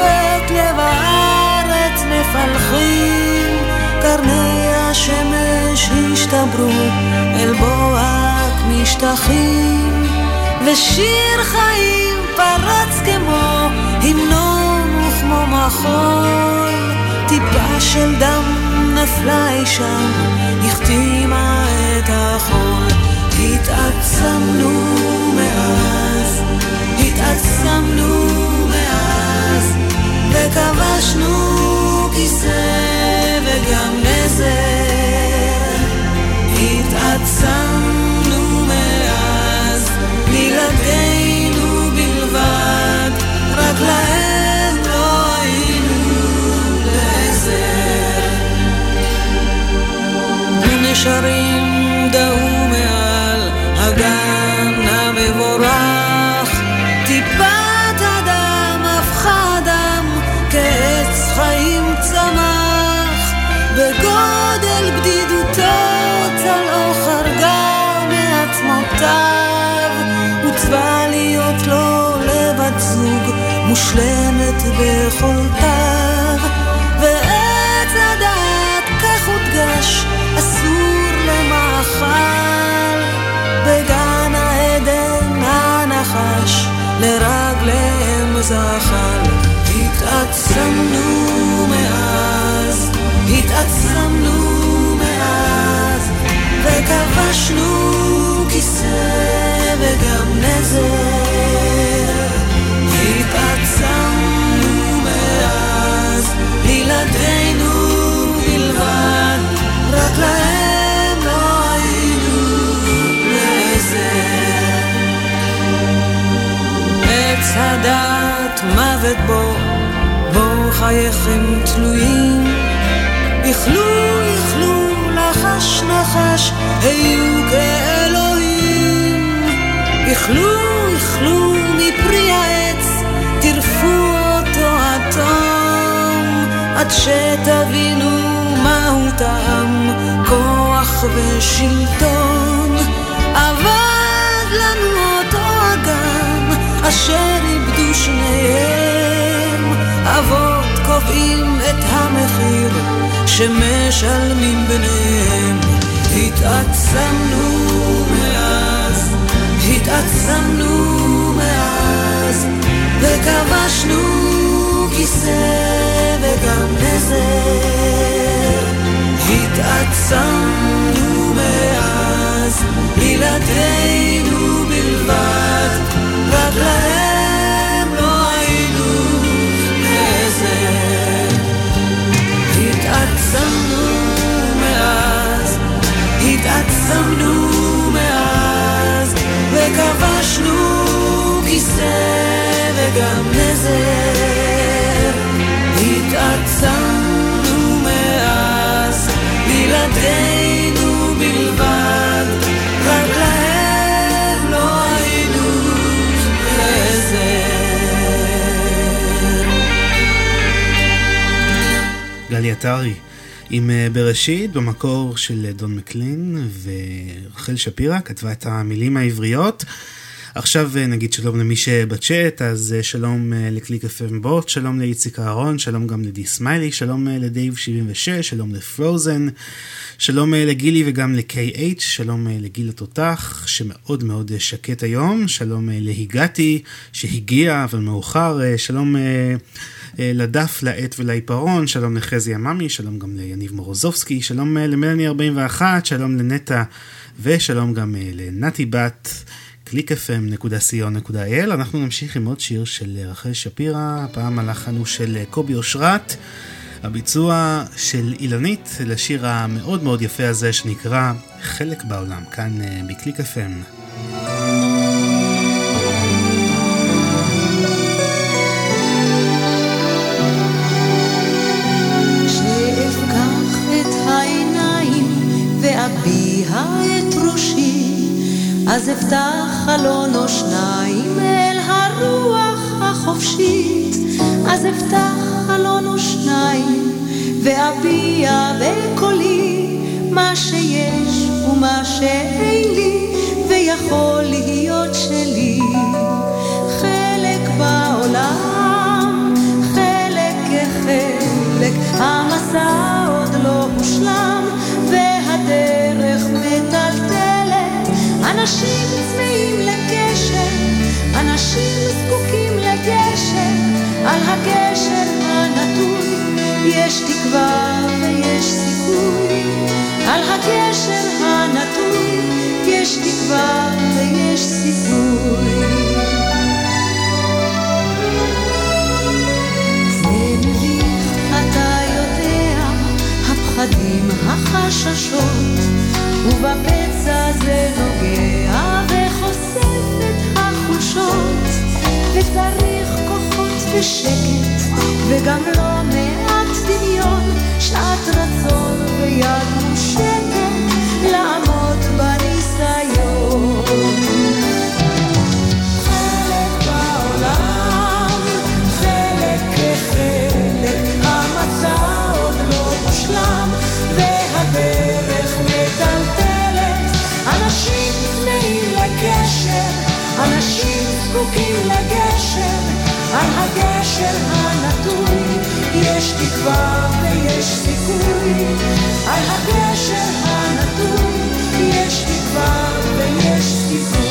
S14: את לב הארץ מפלחים, קרני השמש השתברו אל בוהק משטחים, ושיר חיים פרץ כמו המנון וכמו מחול, טיפה של דם נפלה אי שם, החתימה את החול. התעצמנו מאז, התעצמנו מאז, וכבשנו כיסא וגם נזר. ונשרים דהו מעל הגן המבורך, טיפת הדם הפכה דם, כעץ חיים צמח, בגודל בדידותו צלעו חרגה מעצמותיו, עוצבה להיות לו לבת זוג מושלמת ביכולתיו, זחל. התעצמנו מאז, התעצמנו מאז, וכבשנו כיסא וגם נזר. התעצמנו מאז, בלעדינו בלבד, רק להם לא היינו לעזר. עץ הדעת מוות בו, בו חייכם תלויים. איכלו, איכלו, לחש נחש, היו כאלוהים. איכלו, איכלו מפרי העץ, טרפו אותו תום, עד שתבינו מהו טעם, כוח ושלטון. שמשלמים ביניהם. התעצמנו מאז, התעצמנו מאז, וכבשנו כיסא וגם נזר. התעצמנו מאז, בלעדינו בלבד, רק להם התעצמנו מאז, וכבשנו כיסא וגם נזר. התעצמנו מאז, בלעדינו בלבד, רק להם לא היינו לעזר.
S1: גלי עטרי עם אה, בראשית במקור של אה, דון מקלין ורחל שפירא כתבה את המילים העבריות. עכשיו נגיד שלום למי שבצ'אט, אז שלום לקליק FM בוט, שלום לאיציק אהרון, שלום גם לדי סמיילי, שלום לדייב 76, שלום לפרוזן, שלום לגילי וגם ל-KH, שלום לגיל התותח, שמאוד מאוד שקט היום, שלום להיגתי, שהגיע אבל מאוחר, שלום לדף, לעט ולעיפרון, שלום לחזי עממי, שלום גם ליניב מורוזובסקי, שלום למלאני 41, שלום לנטע ושלום גם לנתי בת. www.clickfm.co.il אנחנו נמשיך עם עוד שיר של רחל שפירא, הפעם הלחן הוא של קובי אושרת, הביצוע של אילנית לשיר המאוד מאוד יפה הזה שנקרא חלק בעולם, כאן בקליק FM.
S15: אז אפתח חלון או שניים אל הרוח החופשית, אז אפתח חלון או שניים ואביע בקולי מה שיש ומה שאין לי ויכול להיות שלי. חלק בעולם, חלק כחלק, המסע עוד לא הושלם אנשים צמאים לקשר, אנשים זקוקים לגשר, על הגשר הנטוי יש תקווה ויש סיכוי. על הגשר הנטוי יש תקווה ויש סיכוי. זה הפחדים, החששות, ובפצע זה נוגע וחושף את החולשות, וצריך כוחות ושקט, וגם לא מעט דמיון, שעת רצון ויד מושטת, לעמוד בניסיון. זקוקים לגשר, על הגשר הנטוי יש תקווה ויש סיכוי. על הגשר הנטוי יש תקווה ויש סיכוי.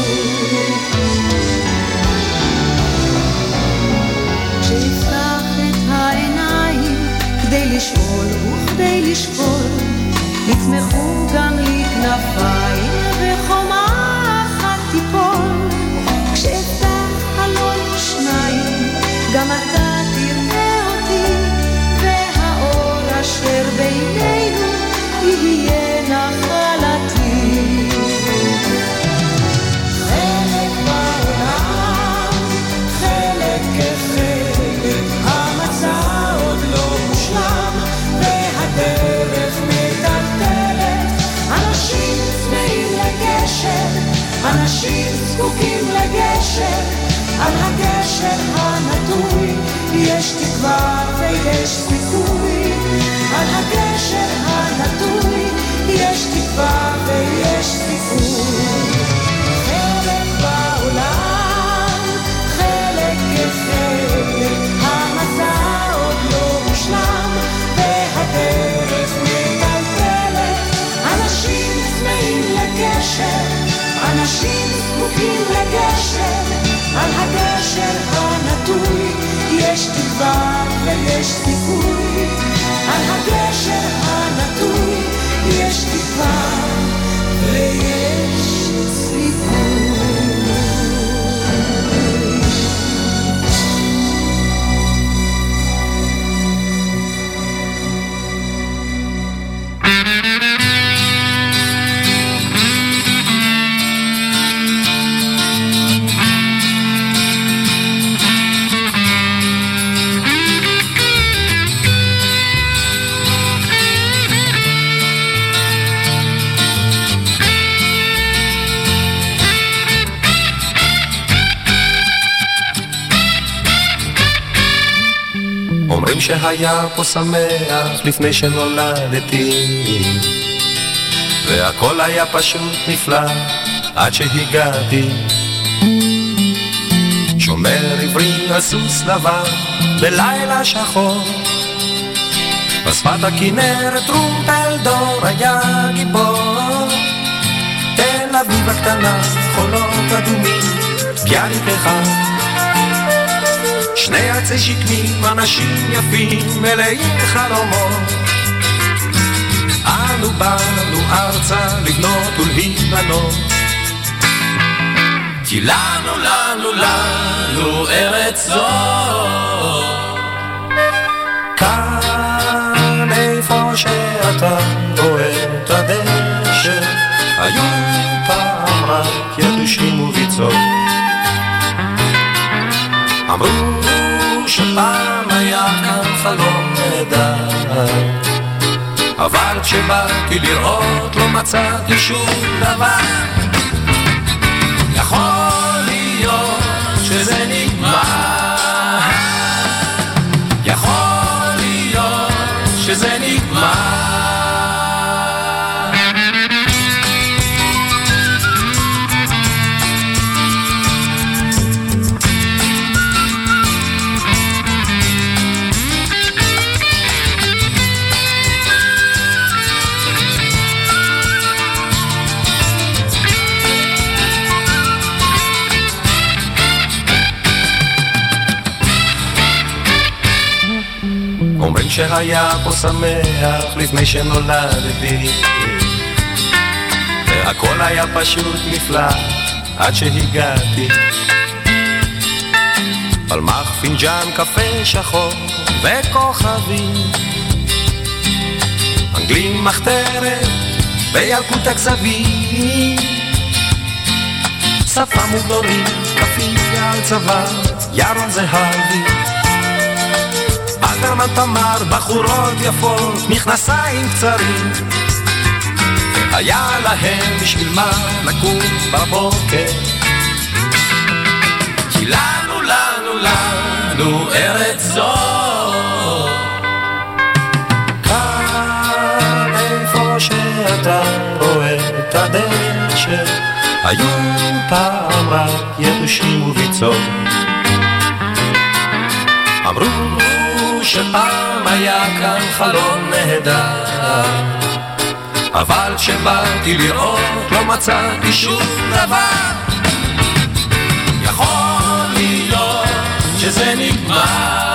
S15: לשאול וכדי לשקול, יצמחו גם לי כנפיים וחומה גם אתה תראה אותי, והאור אשר בינינו יהיה נחלתי. חלק בעולם, חלק כחלק, המצע עוד לא מושלם, והדרך מטלטלת. אנשים צמאים לגשר, אנשים זקוקים לגשר, על הגשר הנטוי יש תקווה ויש סיכוי. על הגשר הנטוי יש תקווה ויש סיכוי. חלק בעולם, חלק כחלק, המסע עוד לא מושלם, והדרך מטלטלת. אנשים צמאים לגשר, אנשים זקוקים לגשר, על הגשר הנטוי יש תקווה ויש סיכוי. על הגשר הנטוי יש תקווה ויש
S16: שהיה פה שמח לפני שנולדתי והכל היה פשוט נפלא עד שהגעתי שומר עברי על סוס לבן בלילה שחור. בשפת הכנרת טרומפלדור היה גיבור. תל אביב הקטנה, חולות אדומים, ביאליק אחד. שני עצי שקמים, אנשים יפים, מלאים חלומות. אנו באנו ארצה לבנות ולהיבנות. כי לנו, לנו, לנו ארץ זו. כאן איפה שאתה רואה את הדשא, היו פעם רק יתושים וביצות. אמרו שפעם היה כאן חלום נהדר, אבל כשבאתי לראות לא מצאתי שום דבר. יכול להיות שזה נגמר, שהיה פה שמח לפני שנולדתי. והכל היה פשוט נפלא עד שהגעתי. פלמח פינג'אן קפה שחור וכוכבים. אנגלים מחתרת וילקוט הכזבים. שפה מוגדורים, כפייה על צוואר, ירון זהבי אלתרמן תמר, בחורות יפות, מכנסיים קצרים. היה להם בשביל מה לקום בבוקר. כי לנו, לנו, לנו ארץ זו. כאן איפה שאתה רואה את הדשא, היו פעם רק יתושים וביצות. אמרו שפעם היה כאן חלום נהדר. אבל כשבאתי לראות לא מצאתי שום דבר. יכול להיות שזה נגמר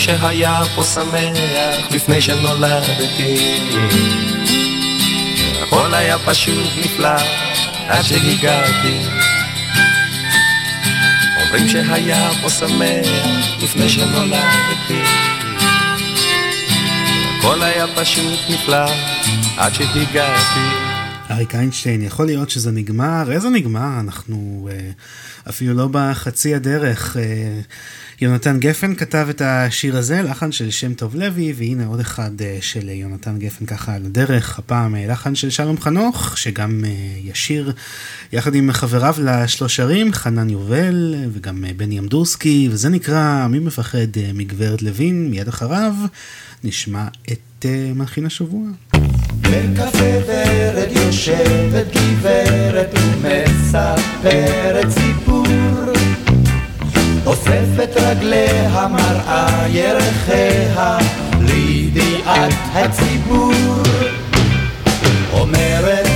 S16: שהיה פה שמח לפני שנולדתי הכל היה פשוט נפלא עד שהגעתי אומרים שהיה פה שמח לפני שנולדתי הכל היה פשוט נפלא עד שהגעתי
S1: אריק איינשטיין, יכול להיות שזה נגמר? איזה נגמר? אנחנו אה, אפילו לא בחצי הדרך. אה, יונתן גפן כתב את השיר הזה, לחן של שם טוב לוי, והנה עוד אחד אה, של יונתן גפן ככה על הדרך, הפעם אה, לחן של שלום חנוך, שגם אה, ישיר יחד עם חבריו לשלושרים, חנן יובל וגם בני אמדורסקי, וזה נקרא מי מפחד מגברת לוין, מיד אחריו נשמע את מלחין השבוע.
S17: בקפה ורד יושבת גברת ומספרת סיפור אוספת רגליה מראה ירחיה לידיעת הציבור אומרת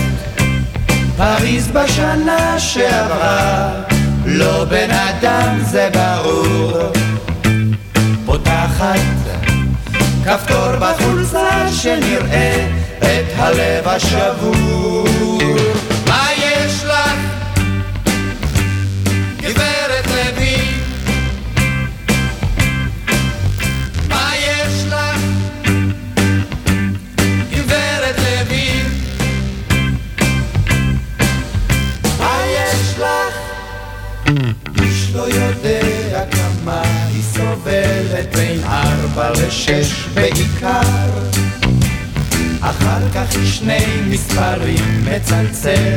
S17: פריז בשנה שעברה לא בן אדם זה ברור פותחת כפתור בחולצה שנראה את הלב השבור. say.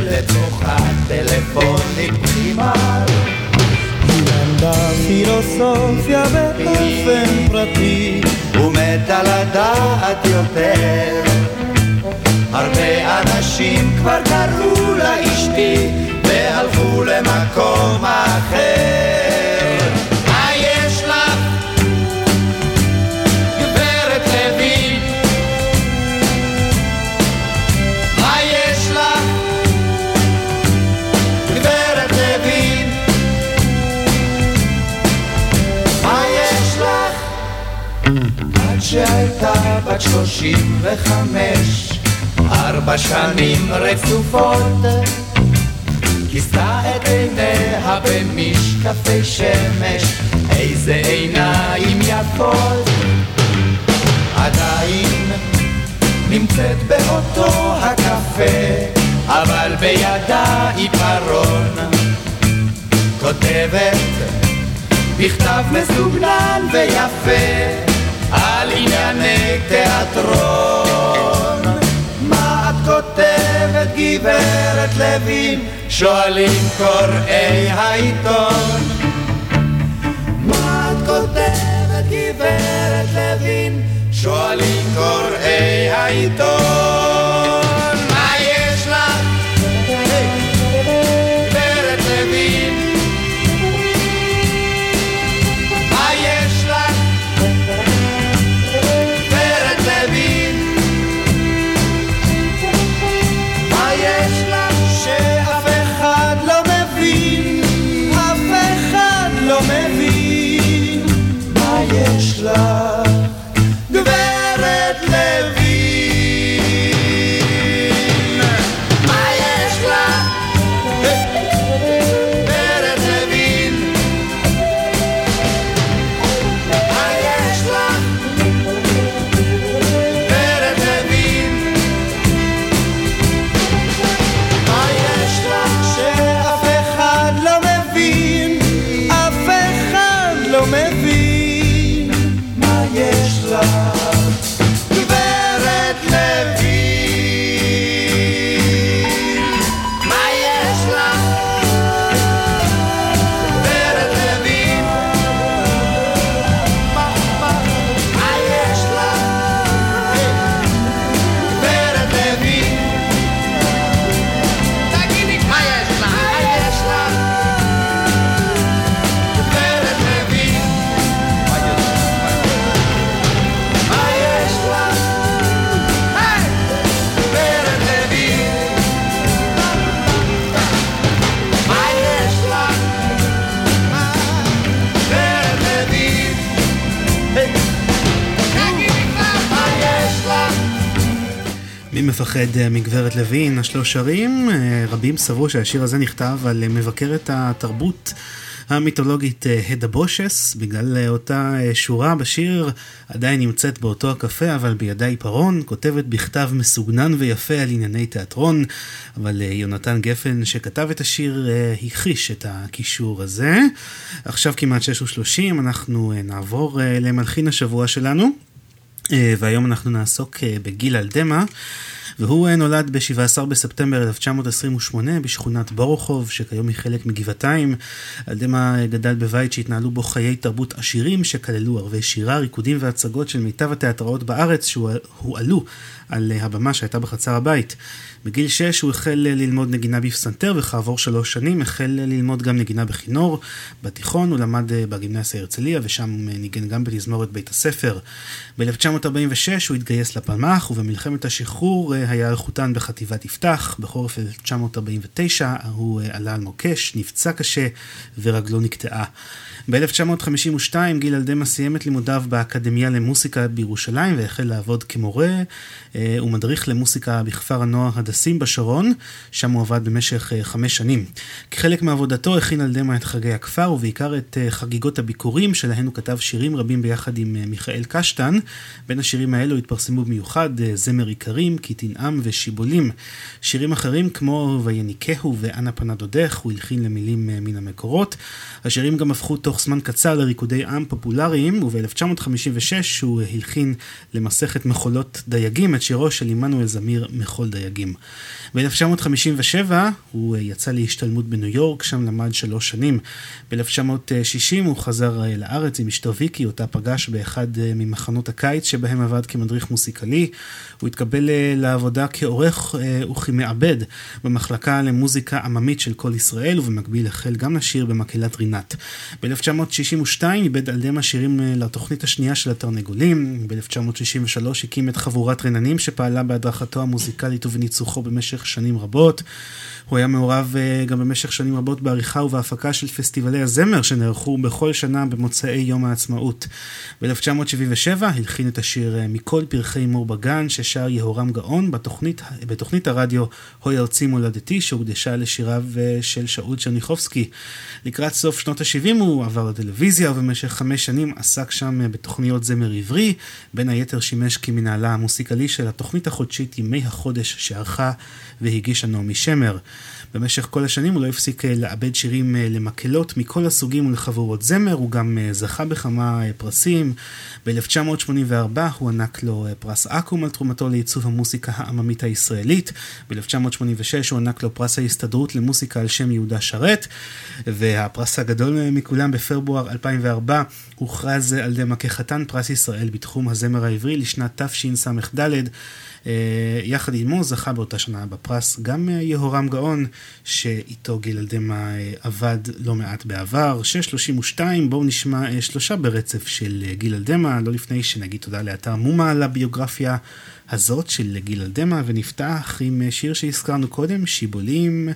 S17: שנים רצופות, כיסתה את עיניה במשקפי שמש, איזה עיניים יפות. עדיין נמצאת באותו הקפה, אבל בידה עיפרון. כותבת בכתב מסוגנן ויפה על ענייני תיאטרון. גברת לוין? שואלים קוראי העיתון. מה את כותבת גברת לוין? שואלים קוראי העיתון.
S1: מפחד אה, מגברת לוין? השלוש שרים, אה, רבים סברו שהשיר הזה נכתב על אה, מבקרת התרבות המיתולוגית הדה בושס, בגלל אותה שורה בשיר עדיין נמצאת באותו הקפה, אבל בידה עיפרון, כותבת בכתב מסוגנן ויפה על ענייני תיאטרון, אבל יונתן גפן שכתב את השיר הכחיש את הקישור הזה. עכשיו כמעט 6 ו-30, אנחנו נעבור למלחין השבוע שלנו. והיום אנחנו נעסוק בגיל אלדמה, והוא אה, נולד ב-17 בספטמבר 1928 בשכונת בורוכוב, שכיום היא חלק מגבעתיים. אלדמה גדל בבית שהתנהלו בו חיי תרבות עשירים, שכללו ערבי שירה, ריקודים והצגות של מיטב התיאטראות בארץ שהועלו על אה, הבמה שהייתה בחצר הבית. בגיל 6 הוא החל ללמוד נגינה בפסנתר, וכעבור שלוש שנים החל ללמוד גם נגינה בכינור. בתיכון הוא למד אה, בגימנסיה הרצליה, ושם אה, ניגן גם בתזמורת בית הספר. ב-1946 הוא התגייס לפלמ"ח, ובמלחמת השחרור אה, היה איכותן בחטיבת יפתח. בחורף 1949 הוא עלה על מוקש, נפצע קשה ורגלו נקטעה. ב-1952 גיל אלדמה סיים את לימודיו באקדמיה למוסיקה בירושלים והחל לעבוד כמורה אה, ומדריך למוסיקה בכפר הנוער הדסים בשרון, שם הוא עבד במשך אה, חמש שנים. כחלק מעבודתו הכין אלדמה את חגי הכפר ובעיקר את אה, חגיגות הביקורים שלהן הוא כתב שירים רבים ביחד עם מיכאל קשטן. בין השירים האלו התפרסמו במיוחד זמר איכרים, כי תנאם בנעם ושיבולים. שירים אחרים כמו ויניקהו ואנה פנה דודך, הוא הלחין למילים מן המקורות. השירים גם הפכו תוך זמן קצר לריקודי עם פופולריים, וב-1956 הוא הלחין למסכת מחולות דייגים את שירו של עמנואל זמיר מחול דייגים. ב-1957 הוא יצא להשתלמות בניו יורק, שם למד שלוש שנים. ב-1960 הוא חזר לארץ עם אשתו ויקי, אותה פגש באחד ממחנות הקיץ שבהם עבד כמדריך מוסיקלי. הוא התקבל לעבודה כעורך וכמעבד במחלקה למוזיקה עממית של כל ישראל, ובמקביל החל גם לשיר במקהלת רינת. ב-1962 איבד אלדמה שירים לתוכנית השנייה של התרנגולים. ב-1963 הקים את חבורת רננים שפעלה בהדרכתו המוזיקלית ובניצוחו במשך שנים רבות. הוא היה מעורב גם במשך שנים רבות בעריכה ובהפקה של פסטיבלי הזמר שנערכו בכל שנה במוצאי יום העצמאות. ב-1977 הלחין את השיר מכל פרחי מור בגן ששר יהורם גאון בתוכנית, בתוכנית הרדיו הוי ארצי מולדתי שהוקדשה לשיריו של שאול צ'רניחובסקי. לקראת סוף שנות ה-70 הוא עבר לטלוויזיה ובמשך חמש שנים עסק שם בתוכניות זמר עברי, בין היתר שימש כמנהלה המוסיקלי של התוכנית החודשית ימי החודש שערכה והגישה נעמי שמר. במשך כל השנים הוא לא הפסיק לעבד שירים למקהלות מכל הסוגים ולחבורות זמר, הוא גם זכה בכמה פרסים. ב-1984 הוא ענק לו פרס אקו"ם על תרומתו לעיצוב המוסיקה העממית הישראלית. ב-1986 הוא ענק לו פרס ההסתדרות למוסיקה על שם יהודה שרת. והפרס הגדול מכולם בפברואר 2004 הוכרז על ידי כחתן פרס ישראל בתחום הזמר העברי לשנת תשס"ד. יחד עמו זכה באותה שנה בפרס גם יהורם גאון, שאיתו גיל אלדמה עבד לא מעט בעבר. 6.32, בואו נשמע שלושה ברצף של גיל אלדמה, לא לפני שנגיד תודה לאתר מומה על הביוגרפיה הזאת של גיל אלדמה, ונפתח עם שיר שהזכרנו קודם, שיבולים.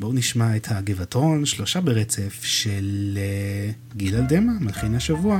S1: בואו נשמע את הגבעתרון, שלושה ברצף של גיל אלדמה, מלחין השבוע.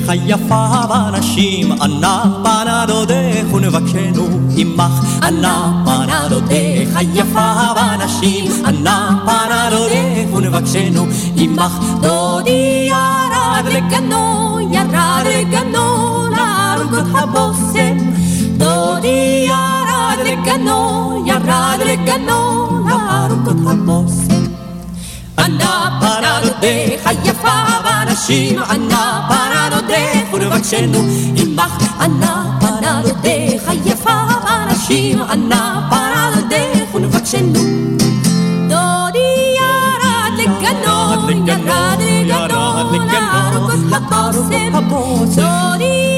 S18: דודך היפה באנשים, אנא פנה דודך ונבקשנו עמך. אנא פנה דודך היפה באנשים, אנא פנה דודך ונבקשנו עמך. דודי ירד לגנו, ירד לגנו, לערוגות הבושם. דודי ירד לגנו, ירד לגנו, לערוגות הבושם. אנא פנה דודך היפה באנשים, אנא פנה דודך ונבקשנו עמך. אנא פנה דודך היפה באנשים, אנא פנה דודך ונבקשנו. דודי ירד לגנו, ירד לגנו, לערוגות הבושם. דודי ירד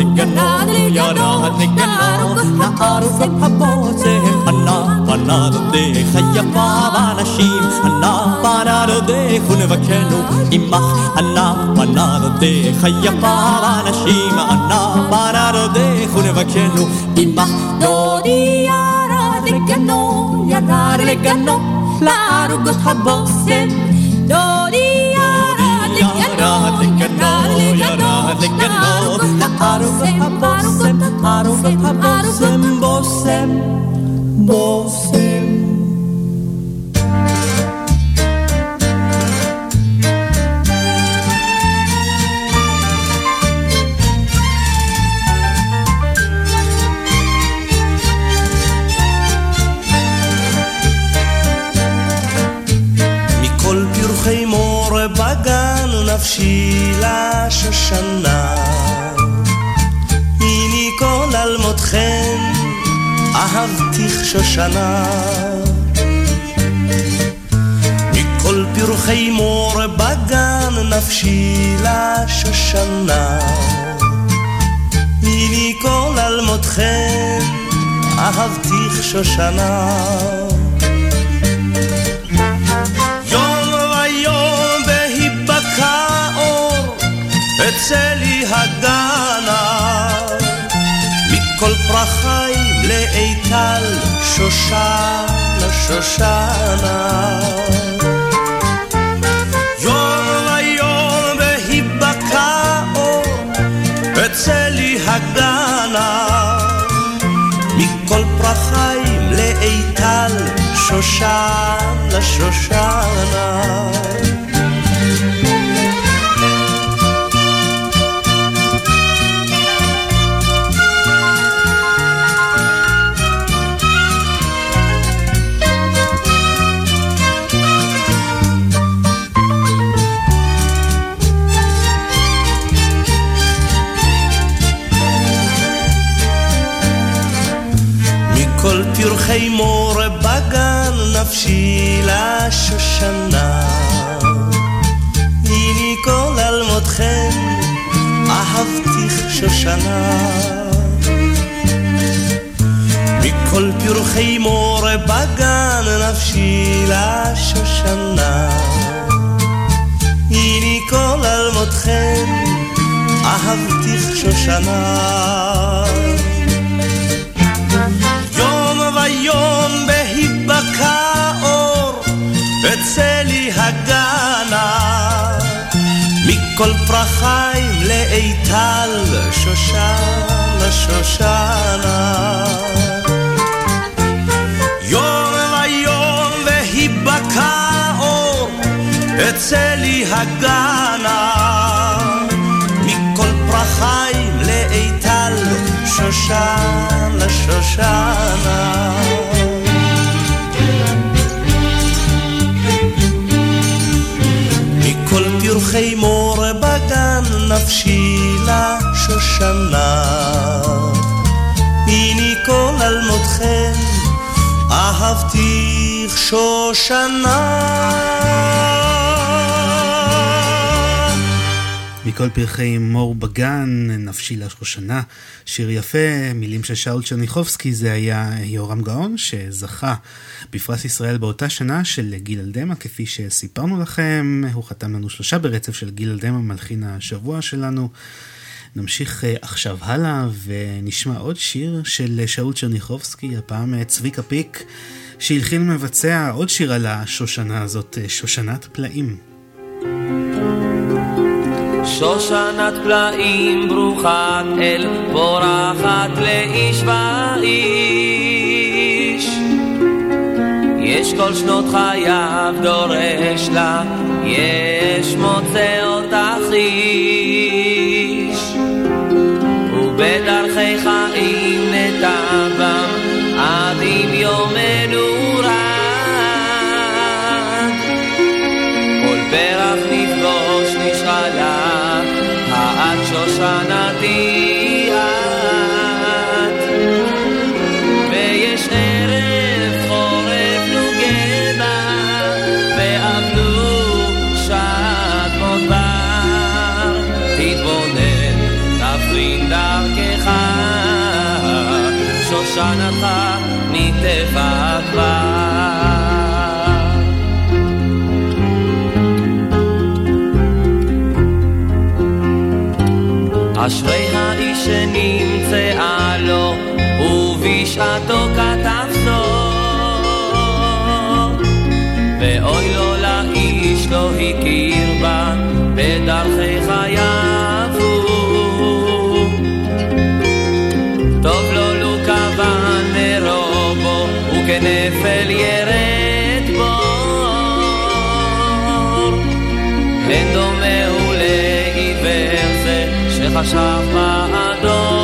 S18: ירד לגנו, לערוגות הבושם.
S19: אנא פנה דודך היפה באנשים, אנא פנה דודך ונבקשנו עמך. אנא פנה דודך היפה באנשים, אנא פנה דודך ונבקשנו עמך.
S18: דודי ירד לגנו, ירד לגנו, לערוגות הבושם. דודי Bosem, Bosem, Bosem,
S20: Bosem. נפשי לשושנה הנה כל אלמותכם אהבתיך שושנה. מכל פרחי מור בגן נפשי לשושנה הנה כל אלמותכם אהבתיך שושנה יוצא לי הגנה. מכל פרחיים לאיטל שושנה שושנה יום היום בהיבקע אור יוצא לי הגנה. מכל פרחיים לאיטל שושנה שושנה נפשי לשושנה. הנה כל אלמותכם אהבתיך שושנה. מכל פרחי מור בגן נפשי לשושנה. הנה כל אלמותכם אהבתיך שושנה. היום בהיבקע אור אצא לי הגנה. מכל פרחיים לאיטל שושנה שושנה. יום ויום והיבקע אור אצא לי הגנה. מכל פרחיים לאיטל שושנה שושנה פרחי מור בגן נפשי לשושנה. הנה כל אלמותכם אהבתיך שושנה
S1: מכל פרחי מור בגן, נפשי לשושנה, שיר יפה, מילים של שאול צ'רניחובסקי, זה היה יורם גאון, שזכה בפרס ישראל באותה שנה של גיל אלדמה, כפי שסיפרנו לכם, הוא חתם לנו שלושה ברצף של גיל אלדמה, מלחין השבוע שלנו. נמשיך אה, עכשיו הלאה ונשמע עוד שיר של שאול צ'רניחובסקי, הפעם אה, צביקה פיק, שהלחין ומבצע עוד שיר על השושנה הזאת, אה, שושנת פלאים.
S21: שושנת פלאים ברוכת אל פורחת לאיש ואיש. יש כל שנות חייו דורש לה יש מוצא אותך איש ובדרכי חיים נטבם sun. אשרי האיש שנמצאה לו, ובשעתו כתב זאת. ואוי לו לאיש לא הכיר בה, בדרכי חייו טוב לו לו כוון מרובו, וכנפל ירד בו. אין דומה זה שחשב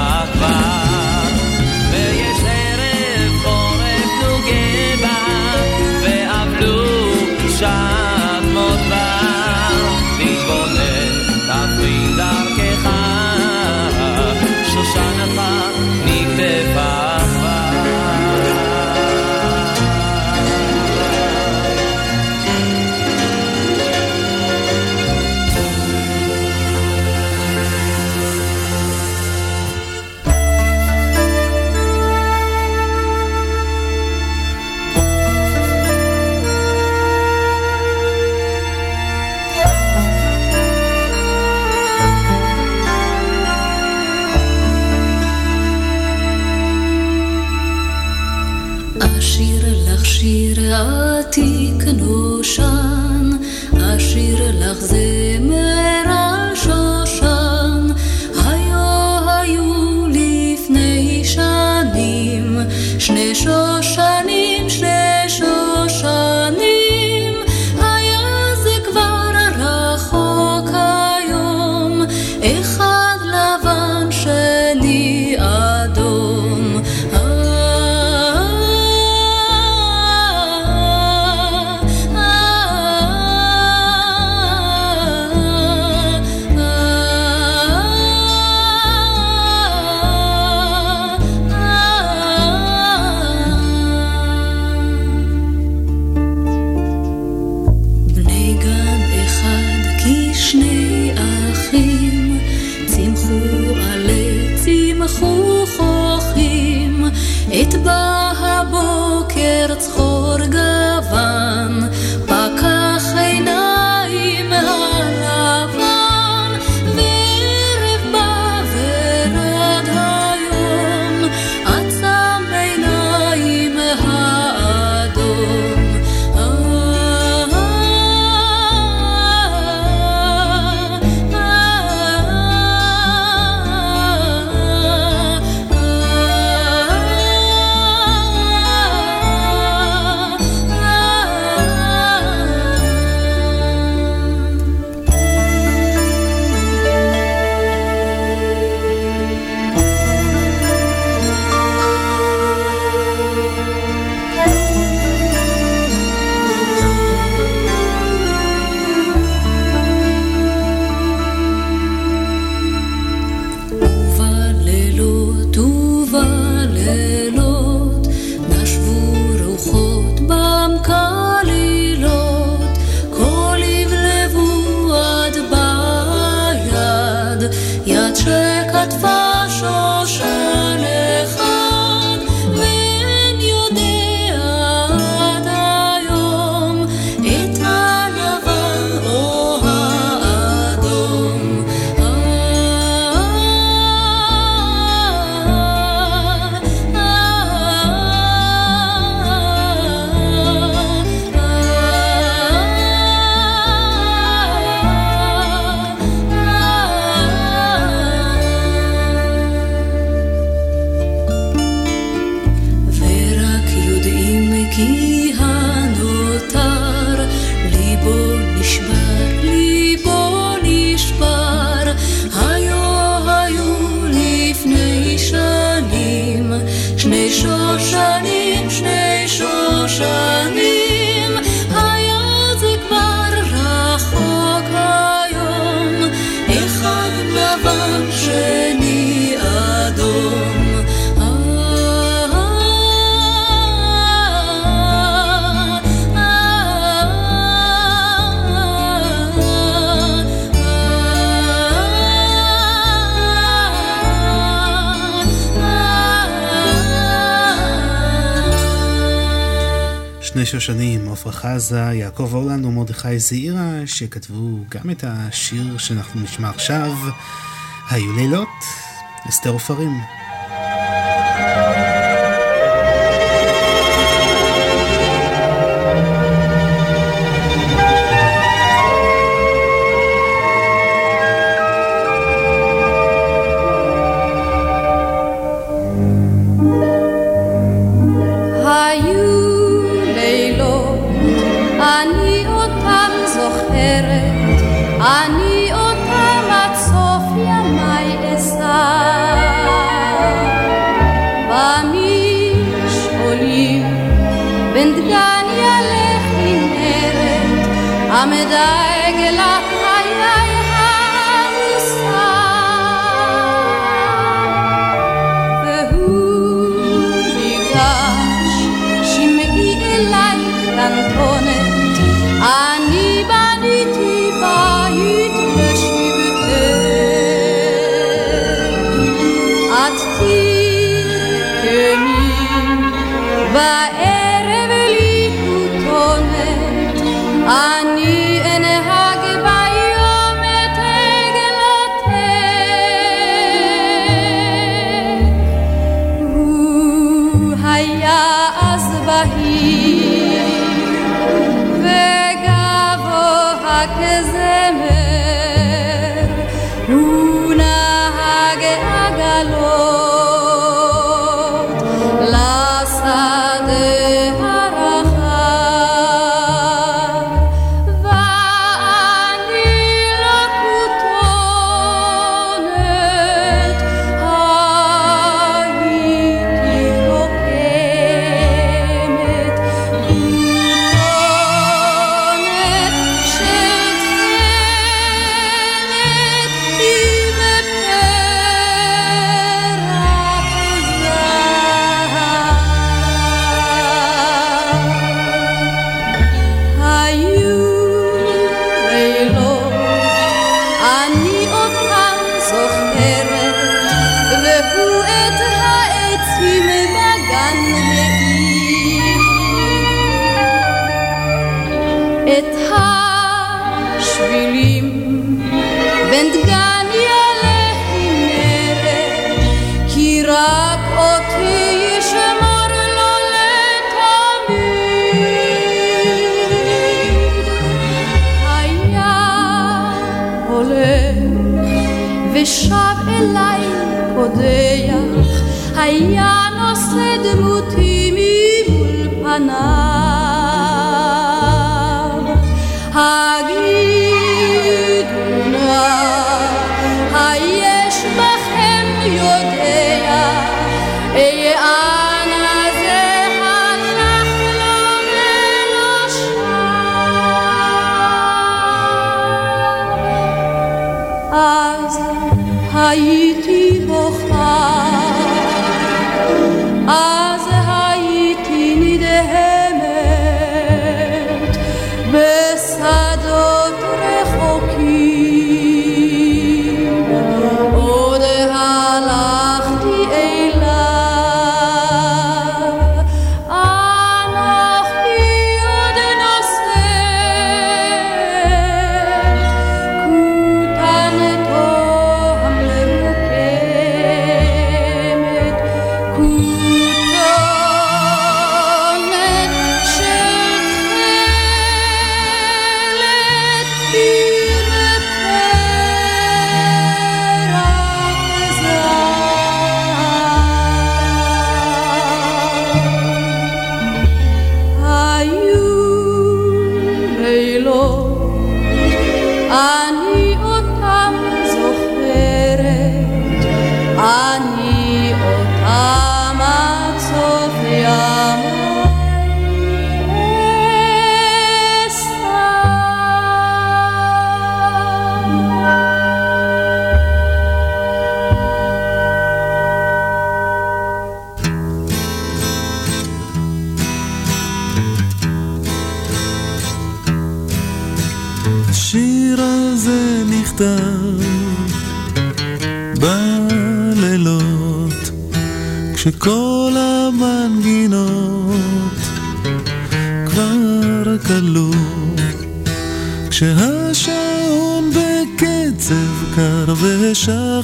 S1: acaba. חזה, יעקב אורלנד ומרדכי זעירה, שכתבו גם את השיר שאנחנו נשמע עכשיו, היו לילות, אסתר עופרים.
S2: כשכל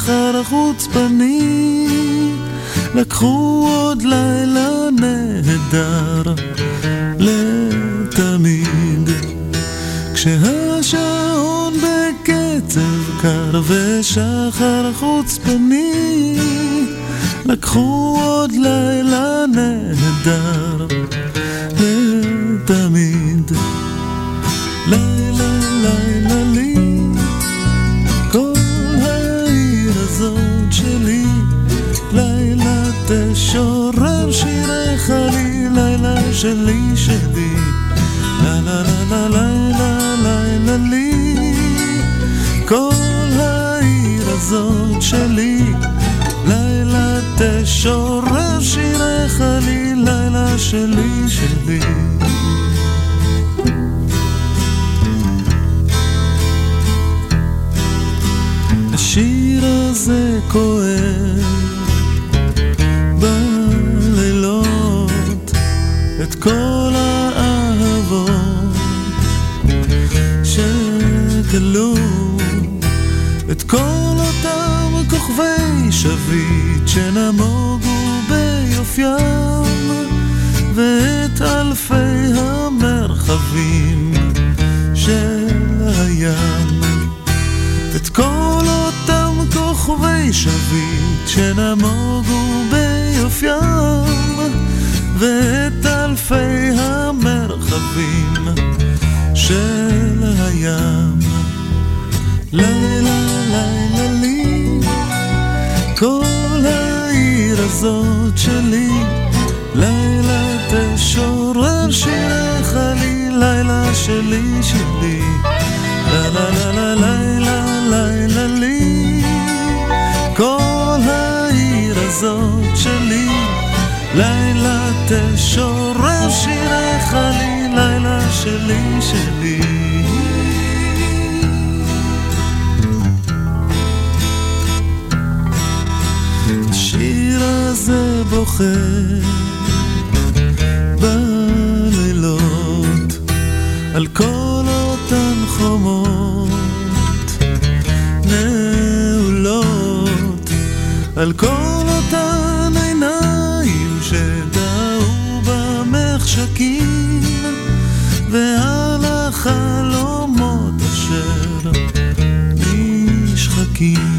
S22: ושחר חוצפני לקחו עוד לילה נהדר לתמיד. כשהשעון בקצב קר ושחר חוצפני לקחו עוד לילה נהדר שלי שלי. לה לה לה לה לילה לילה לי. כל העיר הזאת שלי. לילה תשורר שיריך לי לילה שלי שלי. השיר הזה כואב שנמוגו ביופיים ואת אלפי המרחבים של הים את כל אותם כוכבי שביט שנמוגו ביופיים ואת אלפי המרחבים של הים לילה לילה לי כל הזאת שלי. לילה תשורר שיריך לי לילה שלי שלי. לה לה לה לה לילה לילה לי. כל העיר הזאת שלי. לילה תשורר שיריך לי לילה שלי שלי הזה בוכה בלילות על כל אותן חומות נעולות על כל אותן עיניים שדעו במחשכים ועל החלומות אשר נשחקים.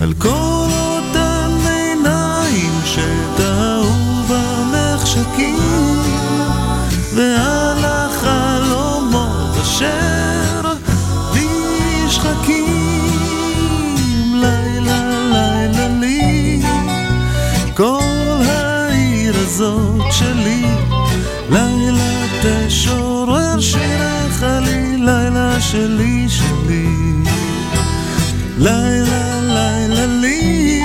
S22: על כל שלי שלי. לילה לילה לי.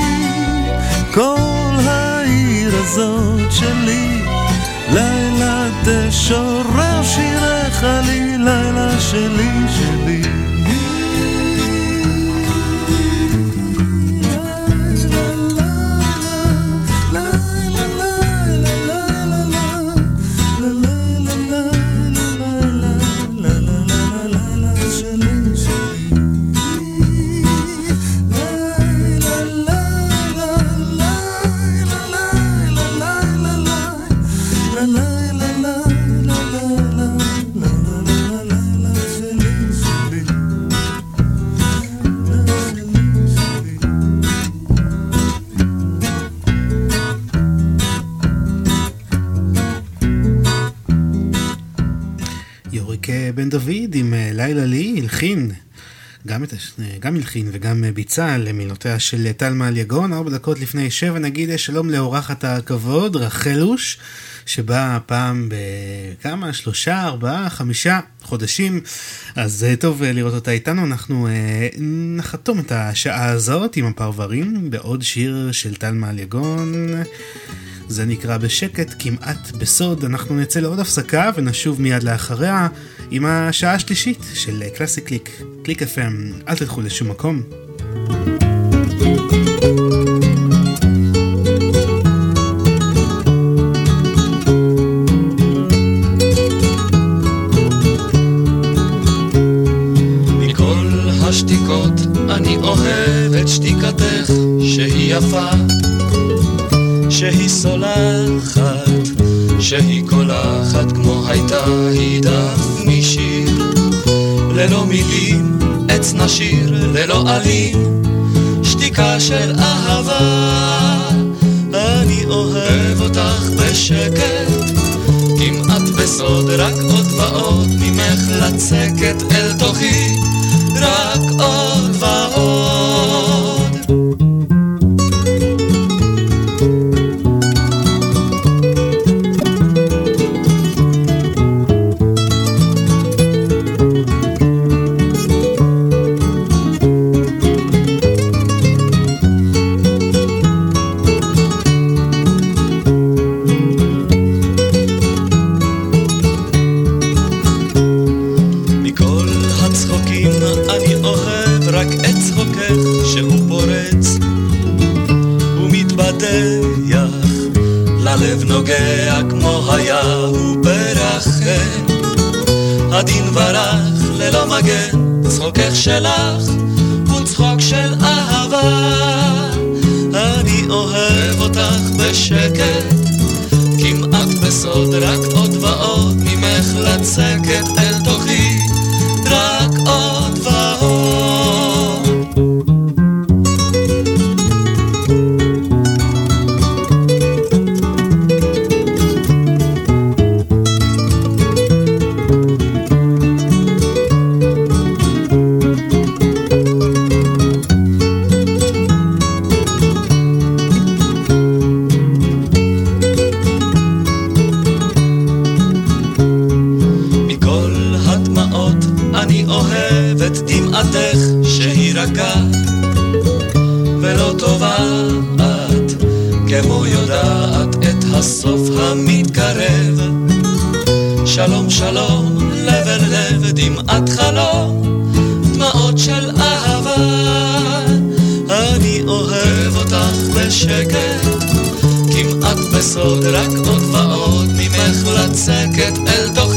S22: כל העיר הזאת שלי. לילה תשורר שיריך לי. לילה שלי שלי
S1: גם, גם הלחין וגם ביצע למילותיה של טלמה אליגון, ארבע דקות לפני שבע נגיד אה, שלום לאורחת הכבוד, רחלוש, שבאה פעם בכמה, שלושה, ארבעה, חמישה חודשים, אז אה, טוב אה, לראות אותה איתנו, אנחנו אה, נחתום את השעה הזאת עם הפרברים בעוד שיר של טלמה אליגון. זה נקרא בשקט, כמעט בסוד. אנחנו נצא לעוד הפסקה ונשוב מיד לאחריה עם השעה השלישית של קלאסי קליק, קליק FM. אל תלכו לשום מקום.
S23: השתיקות, מילים, עץ נשיר, ללא עלים, שתיקה של אהבה. אני אוהב אותך בשקט, כמעט בסוד, רק עוד ועוד ממך לצקת אל תוכי, רק עוד ועוד. שלך הוא צחוק של אהבה. אני אוהב אותך בשקט כמעט בסוד רק עוד ועוד ממך לצקת בשקט כמעט בסוד רק עוד ועוד ממך לצקת אל תוכי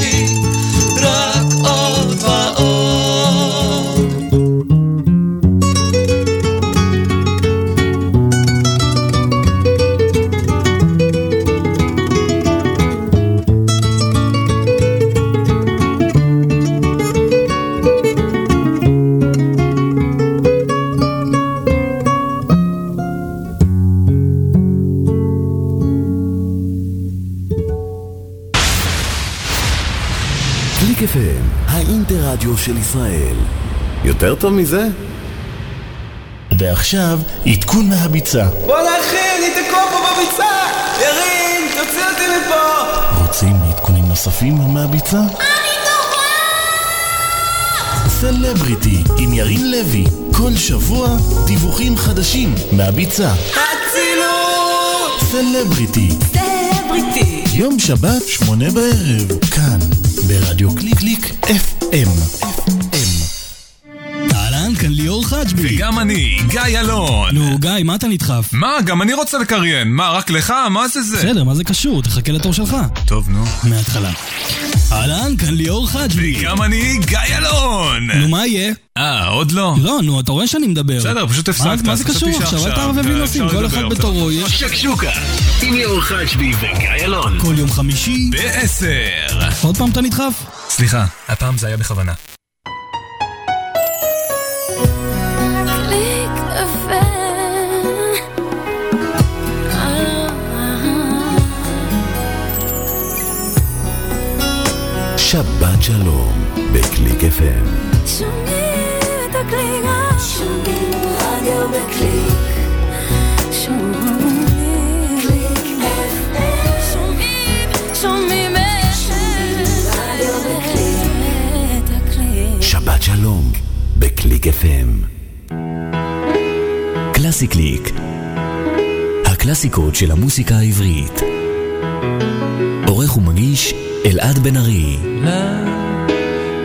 S11: של ישראל. יותר טוב מזה? ועכשיו, עדכון מהביצה.
S12: בואנה אחי, אני תקוע פה בביצה! ירין, תוציא אותי מפה!
S11: רוצים עדכונים נוספים מהביצה? סלבריטי עם ירין לוי, כל שבוע דיווחים חדשים מהביצה.
S12: אצילות!
S11: סלבריטי,
S18: סלבריטי.
S11: יום שבת, שמונה בערב, כאן, ברדיו קליק קליק FM.
S24: חג'בי.
S25: וגם אני, גיא אלון.
S24: נו, גיא, מה אתה נדחף?
S25: מה, גם אני רוצה לקריין. מה, רק לך? מה זה זה?
S24: בסדר, מה זה קשור? תחכה לתור שלך.
S25: טוב, נו.
S24: מההתחלה. אהלן, כאן ליאור חג'בי.
S25: וגם אני, גיא אלון.
S24: נו, מה יהיה?
S25: אה, עוד לא?
S24: לא, נו, אתה רואה שאני מדבר.
S25: בסדר, פשוט הפסקת.
S24: מה- זה קשור עכשיו? אל תערבב לי נושאים, כל אחד בתורו. יש...
S25: שקשוקה,
S11: עם ליאור חג'בי וגיא אלון.
S24: כל יום חמישי.
S25: בעשר.
S24: עוד פעם אתה נדחף?
S25: סליחה, הפעם זה היה בכוונה.
S11: שלום, בקליק FM.
S26: שומעים את הקליק, שומעים רדיו בקליק.
S11: שבת שלום, בקליק FM. קלאסי קליק. הקלאסיקות של המוסיקה העברית. עורך ומגיש אלעד בן ארי.
S21: לה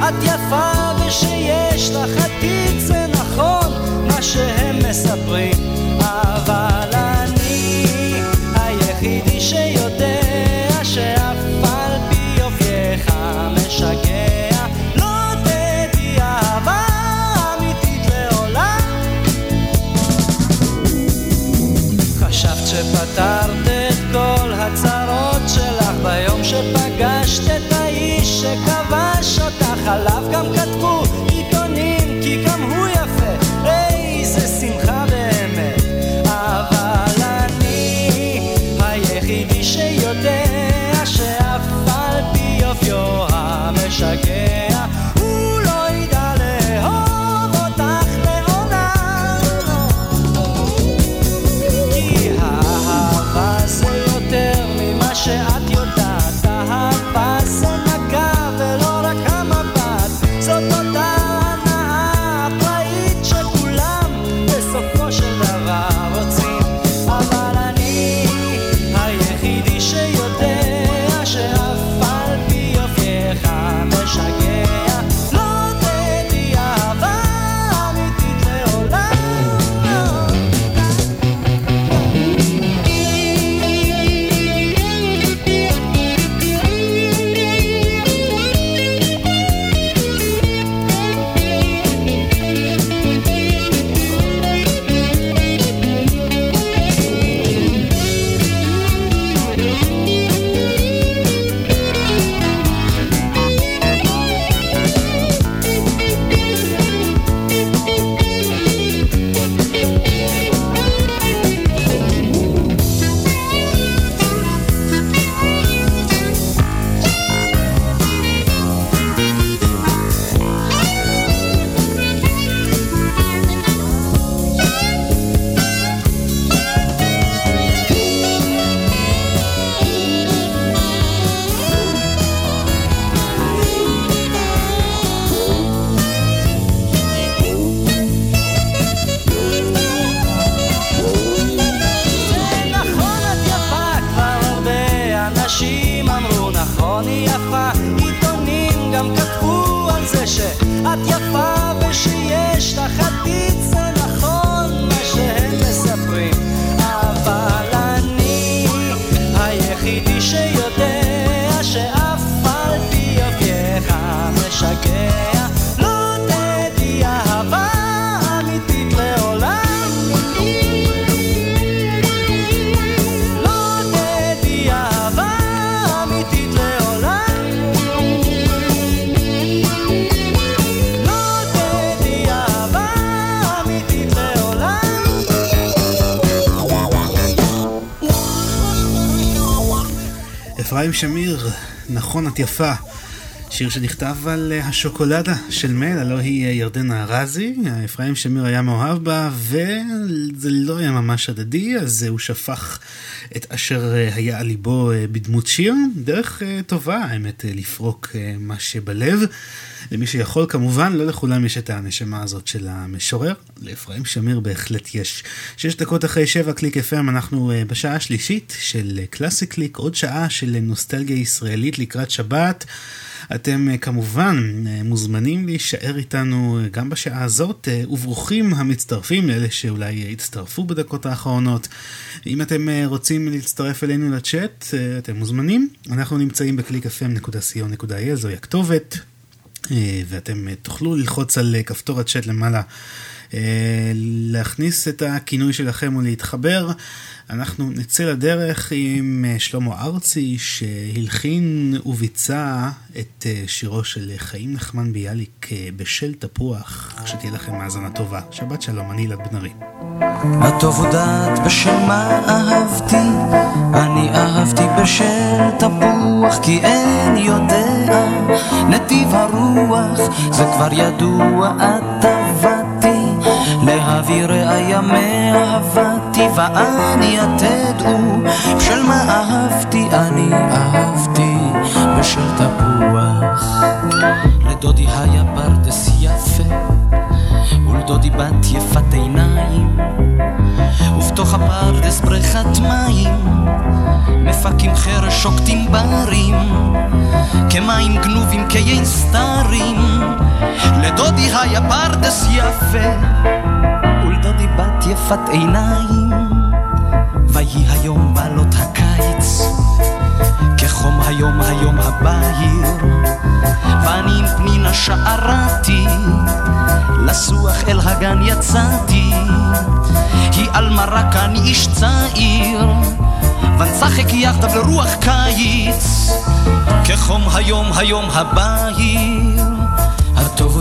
S27: שאת יפה ושיש לך עתיד זה נכון מה שהם מספרים שכבש אותך עליו גם כתבו את יפה.
S1: שיר שנכתב על אה, השוקולדה של מל, הלוא היא אה, ירדנה ארזי. אפרים שמיר היה מאוהב בה, וזה לא היה ממש הדדי, אז אה, הוא שפך את אשר היה על ליבו בדמות שיר. דרך טובה, האמת, לפרוק מה שבלב. למי שיכול, כמובן, לא לכולם יש את הנשמה הזאת של המשורר. לאפרים שמיר בהחלט יש. שש דקות אחרי שבע קליק FM, אנחנו אה, בשעה השלישית של אה, קלאסי קליק, עוד שעה של אה, נוסטלגיה ישראלית לקראת שבת. אתם כמובן מוזמנים להישאר איתנו גם בשעה הזאת, וברוכים המצטרפים לאלה שאולי הצטרפו בדקות האחרונות. אם אתם רוצים להצטרף אלינו לצ'אט, אתם מוזמנים. אנחנו נמצאים ב-clickfm.co.il, זוהי הכתובת. אה, ואתם אה, תוכלו ללחוץ על אה, כפתור הצ'אט למעלה, להכניס את הכינוי שלכם ולהתחבר. אנחנו נצא לדרך עם אה, שלמה ארצי שהלחין וביצע את אה, שירו של חיים נחמן ביאליק אה, בשל תפוח. שתהיה לכם האזנה טובה. שבת שלום, אני אלעד בן ארי.
S28: מה אהבתי, אני אהבתי בשל תפוח, כי נתיב הרוח, זה כבר ידוע, את עבדתי להביא ראיה מאהבתי, ואני תדעו, בשל מה אהבתי, אני אהבתי בשל תפוח. לדודי היה פרדס יפה ולדודי בת יפת עיניים בתוך הפרדס בריכת מים, מפקים חרש שוקטים ברים, כמים גנובים כיין סתרים. לדודי היה פרדס יפה, ולדודי בת יפת עיניים. ויהי היום בעלות הקיץ, כחום היום היום הבהיר. ואני עם פנינה שערתי, לסוח אל הגן יצאתי. היא על מרק אני איש צעיר, ונשחק יחדיו לרוח קיץ, כחום היום היום הבהיר.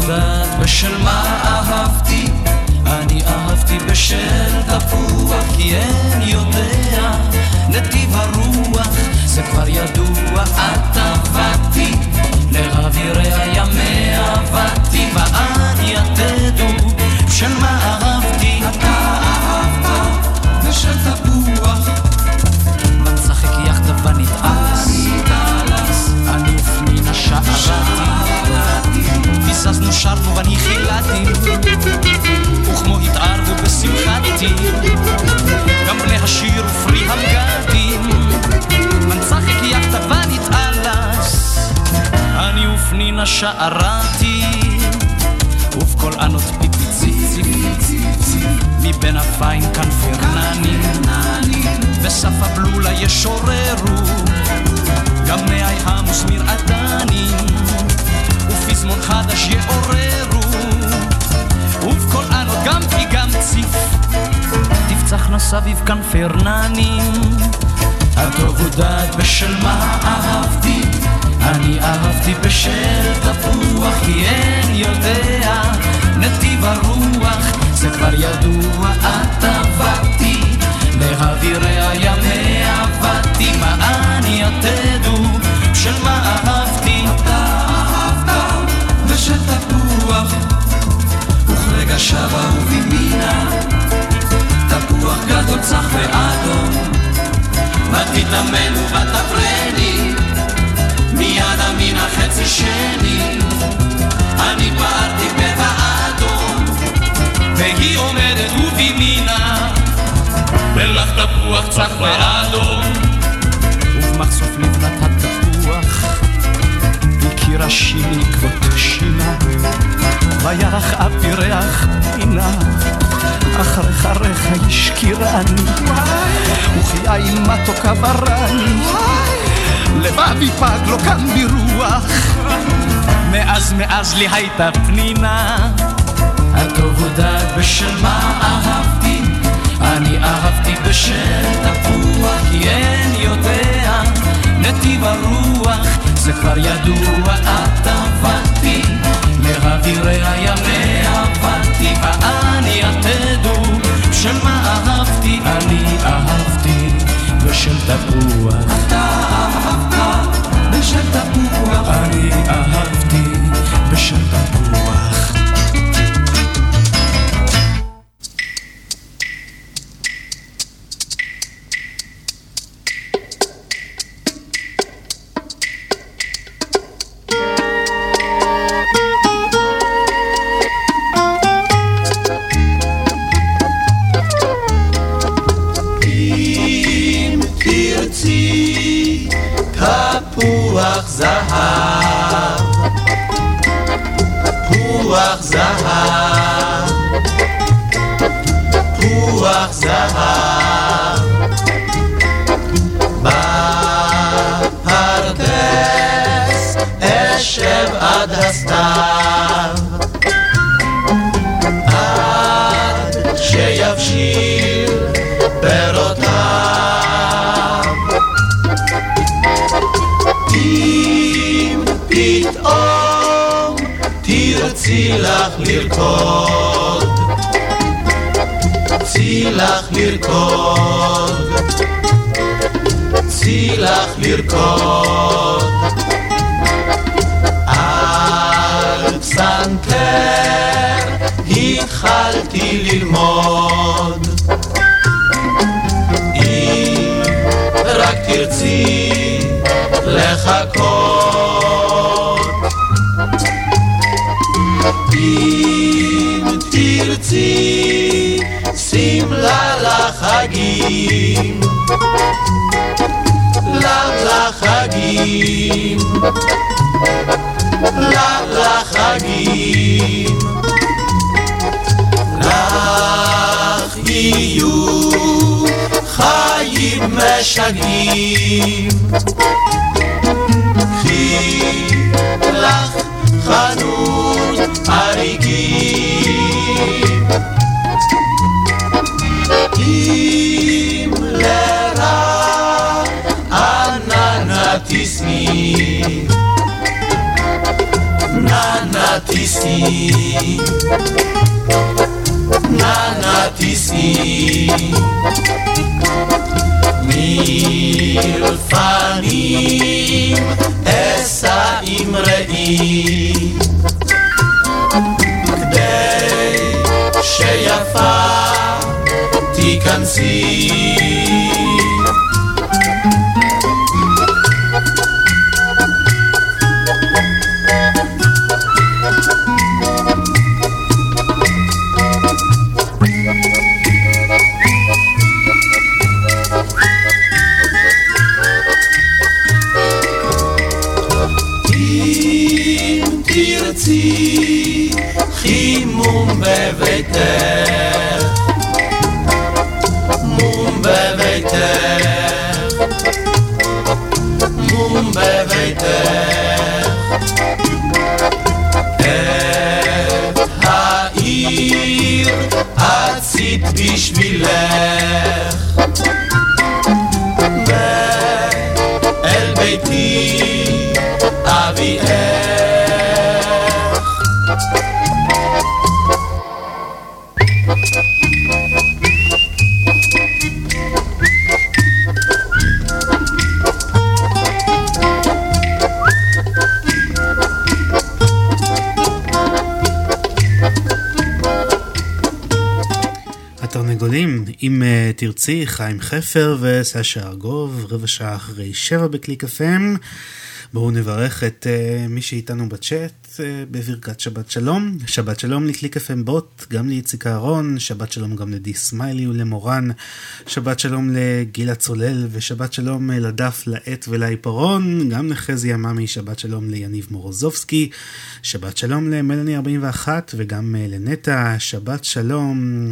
S28: יודעת בשל מה אהבתי, אני אהבתי בשל תפוח, כי אין יודע. נתיב הרוח, זה כבר ידוע, את עבדתי, לאווירי הימי עבדתי, ואני יתדו, בשל מה אהבתי, אתה אהבת בשל תפוח, ונשחק יחדיו ונתעלס, אני ופנינה שערתי, ביססנו שרנו ואני חילדתי, וכמו התערבו בשמחתי, גם בני השיר ופרי המגדים, מנצחק יחדיו ונתעלס, אני ופנינה שערתי, ובקול ענות פיפי ציפי, מבין הפיין כנפרנני, וסף הבלולה ישוררו, גם מאי עמוס מרעדנים, ופזמון חדש יעוררו, ובקול ענות גם פי גם ציף, תפצחנה סביב כנפרננים, הטוב הודעת בשל מה אהבתי, אני אהבתי בשל תפוח, כי אין יודע. נתיב הרוח, זה כבר ידוע, את עבדתי, באווירי הימי עבדתי, מה אני יתדו, של מה אהבתי, בשל תפוח, וכרגע שב אהוב ימינה, תפוח גדול צח ואדום, ותתאמן ותפרני, מיד המין החצי שני, אני פערתי בבאדום, והיא עומדת ובימינה, ולך תפוח צח ואדום, וירח אבי ריח פינה, אחריך ריח השקירני, וכי עין מתוקה ברני, לבבי פג לא קם ברוח, מאז מאז לי הייתה פנינה, הטוב הודעת בשל מה אהבתי, אני אהבתי בשל תפוח, כי אין יודע נתיב הרוח, זה כבר ידוע, את עבדתי, לאווירי הימי עבדתי, ואני יתדו, של מה אהבתי, אני אהבתי בשל תפוח. אתה אהבת בשל תפוח, אני אהבתי בשל תפוח.
S17: תרצי לך לרקוד, צי לך לרקוד, צי לך לרקוד. על פסנתר התחלתי ללמוד. אם רק תרצי לחכות. אם תרצי שמלה לך
S29: לחגים, לם לחגים, לם לחגים, לך יהיו חיים משגעים. קחי לך חנות אריגים. אם לרע נא נא תשמי, נא נא תשמי. מלפנים אשא אמראי כדי שיפה תיכנסי Miller. תרצי,
S1: חיים חפר וסשה ארגוב, רבע שעה אחרי שבע בקליק FM. בואו נברך את אה, מי שאיתנו בצ'אט אה, בברכת שבת שלום. שבת שלום לקליק FM בוט, גם לאיציק אהרון, שבת שלום גם לדי סמיילי ולמורן, שבת שלום לגילה צולל, ושבת שלום אה, לדף, לעט ולעיפרון, גם לחזי עממי, שבת שלום ליניב מורוזובסקי, שבת שלום למלאני 41 וגם אה, לנטע, שבת שלום.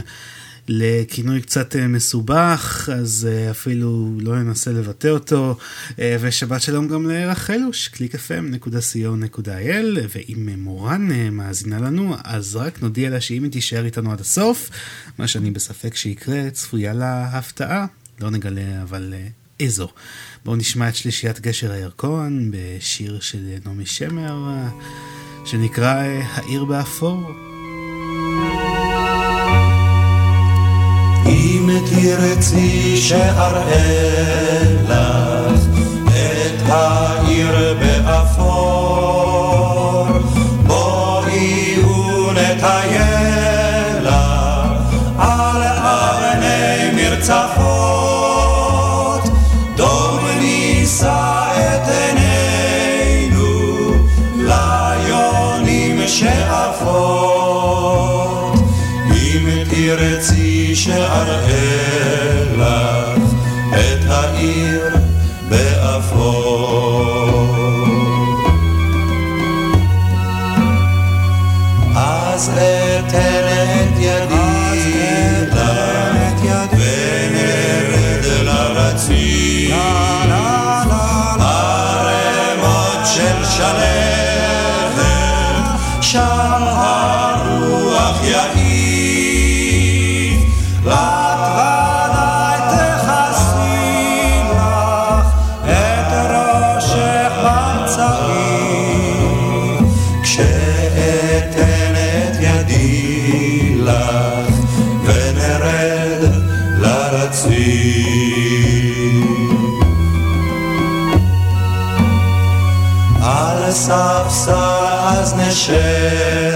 S1: לכינוי קצת אה, מסובך, אז אה, אפילו לא ננסה לבטא אותו. אה, ושבת שלום גם לרחלוש, www.clickfm.co.il, ואם מורן מאזינה לנו, אז רק נודיע לה שאם היא תישאר איתנו עד הסוף, מה שאני בספק שיקרה, צפויה לה הפתעה. לא נגלה אבל איזו. בואו נשמע את שלישיית גשר הירקון בשיר של נעמי שמר, שנקרא העיר באפור.
S17: תרצי שאראה לך את העיר אז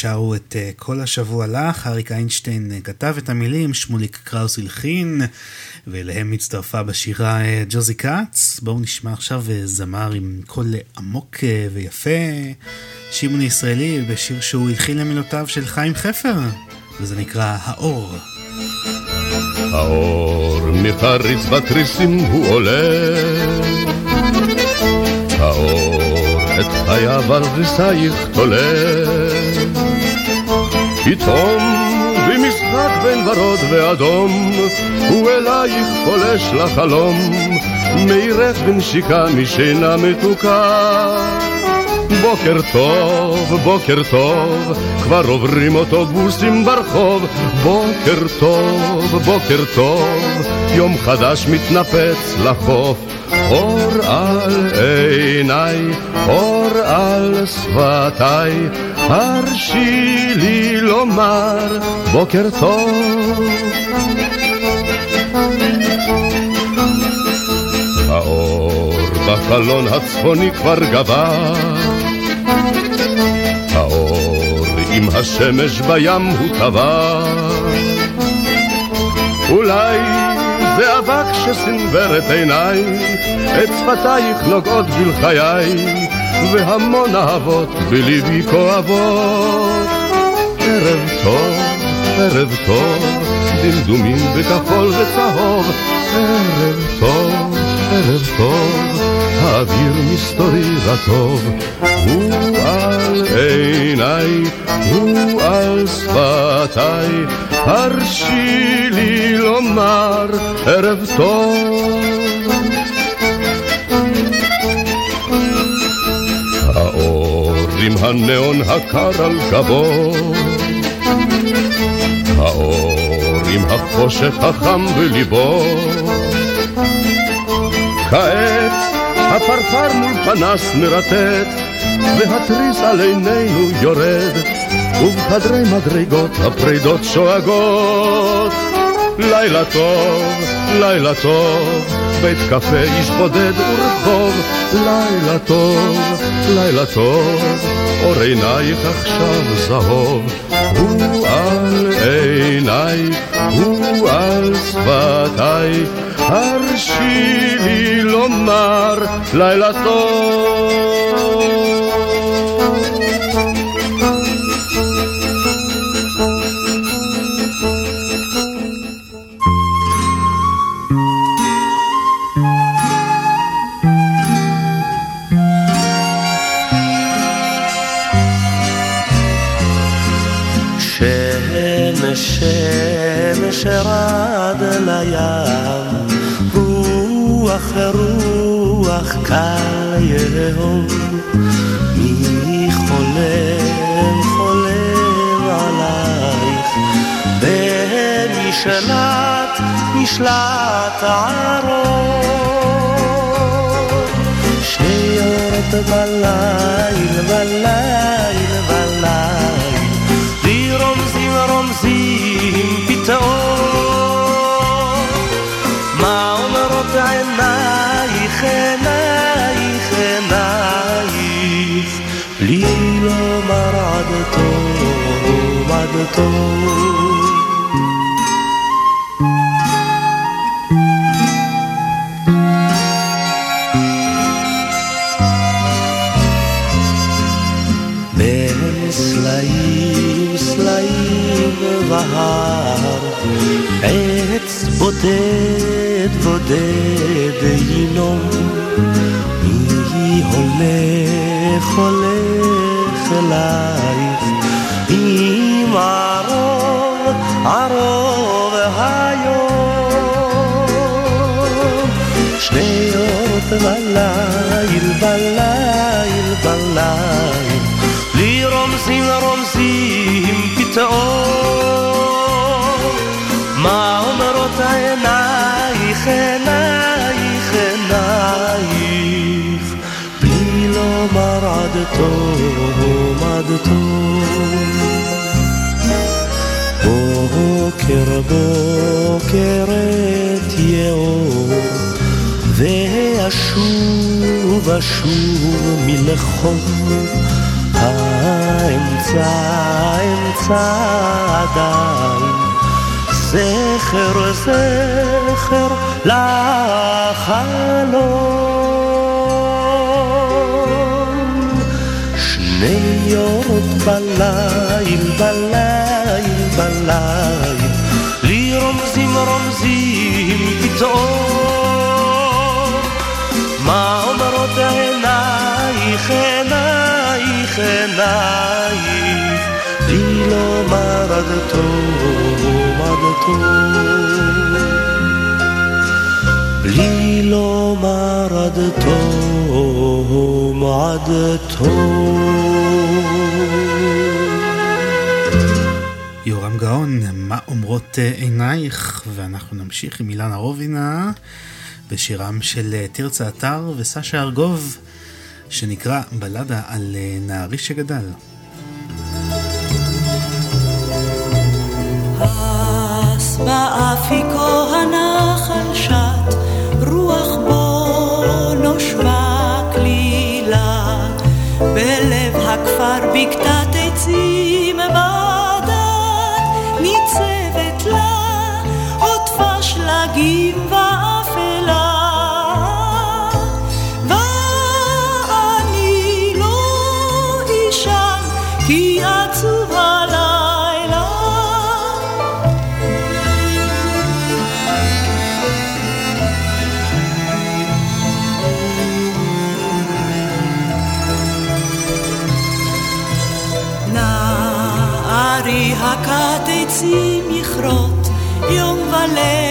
S1: שרו את אה, כל השבוע לך, אריק איינשטיין אה, כתב את המילים, שמוליק קראוס הלחין, ואליהם הצטרפה בשירה אה, ג'וזי כץ. בואו נשמע עכשיו זמר עם קול עמוק ויפה, שמעון ישראלי, בשיר שהוא הלחין למילותיו של חיים חפר, וזה נקרא האור.
S30: האור מפריץ בתריסים הוא עולה, האור את חייו על ריסייך תולה. פתאום במשחק בין ורוד ואדום הוא אלייך פולש לחלום מעירך בנשיקה משינה מתוקה בוקר טוב, בוקר טוב, כבר עוברים אוטובוסים ברחוב. בוקר טוב, בוקר טוב, יום חדש מתנפץ לחוף. אור על עיניי, אור על שפתיי, הרשי לי לומר בוקר טוב. האור בחלון הצפוני כבר גבר, האור עם השמש בים הוא טבע. אולי זה אבק שסנוור את עיניי, את שפתייך נוגעות בלחיי, והמון אהבות בליבי כואבות. ערב טוב, ערב טוב, דמדומים בכחול וצהוב, ערב טוב, ערב טוב, האוויר מסתורי רטוב, הוא על עיניי, הוא על שפתיי, הרשי לי לומר ערב טוב. עם הניאון הקר על גבו, האור עם החושך החם בליבו. כעת הפרפר מול פנס מרטט, והתריס על עינינו יורד, ובחדרי מדרגות הפרידות שואגות. לילה טוב, לילה טוב, בית קפה איש בודד ורחוב, לילה טוב, לילה טוב, אור עינייך עכשיו זהוב, הוא על עיניי, הוא על שפתיי, הרשי לי לומר לילה טוב.
S20: במשלט משלט ערום, שיורד בליל בליל בליל, לי רומזים רומזים פתאום, מה אומרות עינייך עינייך עינייך, לי לומר עד תום עד תום. בודד בודד ינום, מי הולך הולך אלייך, עם ערוב ערוב היום, שני אורות בליל בליל בליל, לי רומזים רומזים פתאום, אומרות עינייך עינייך עינייך, בלי לומר עד תום עד תום. בוקר בוקר את יאור ואשוב אשוב מלחום. האמצע אמצע עדיין זכר זכר לחלום. שני אורות בליל בליל בליל לי רומזים רומזים פתאום. מה אומרות עינייך עינייך עינייך לומר עד תום עד תום בלי היא לא מרדתו מעדתו.
S1: יורם גאון, מה אומרות אה, עינייך? ואנחנו נמשיך עם אילנה רובינה בשירם של אה, תרצה אתר וסשה ארגוב, שנקרא בלדה על אה, נערי שגדל.
S14: באפיקו הנחל שט, רוח בו נושבה כלילה. בלב הכפר בקתת יום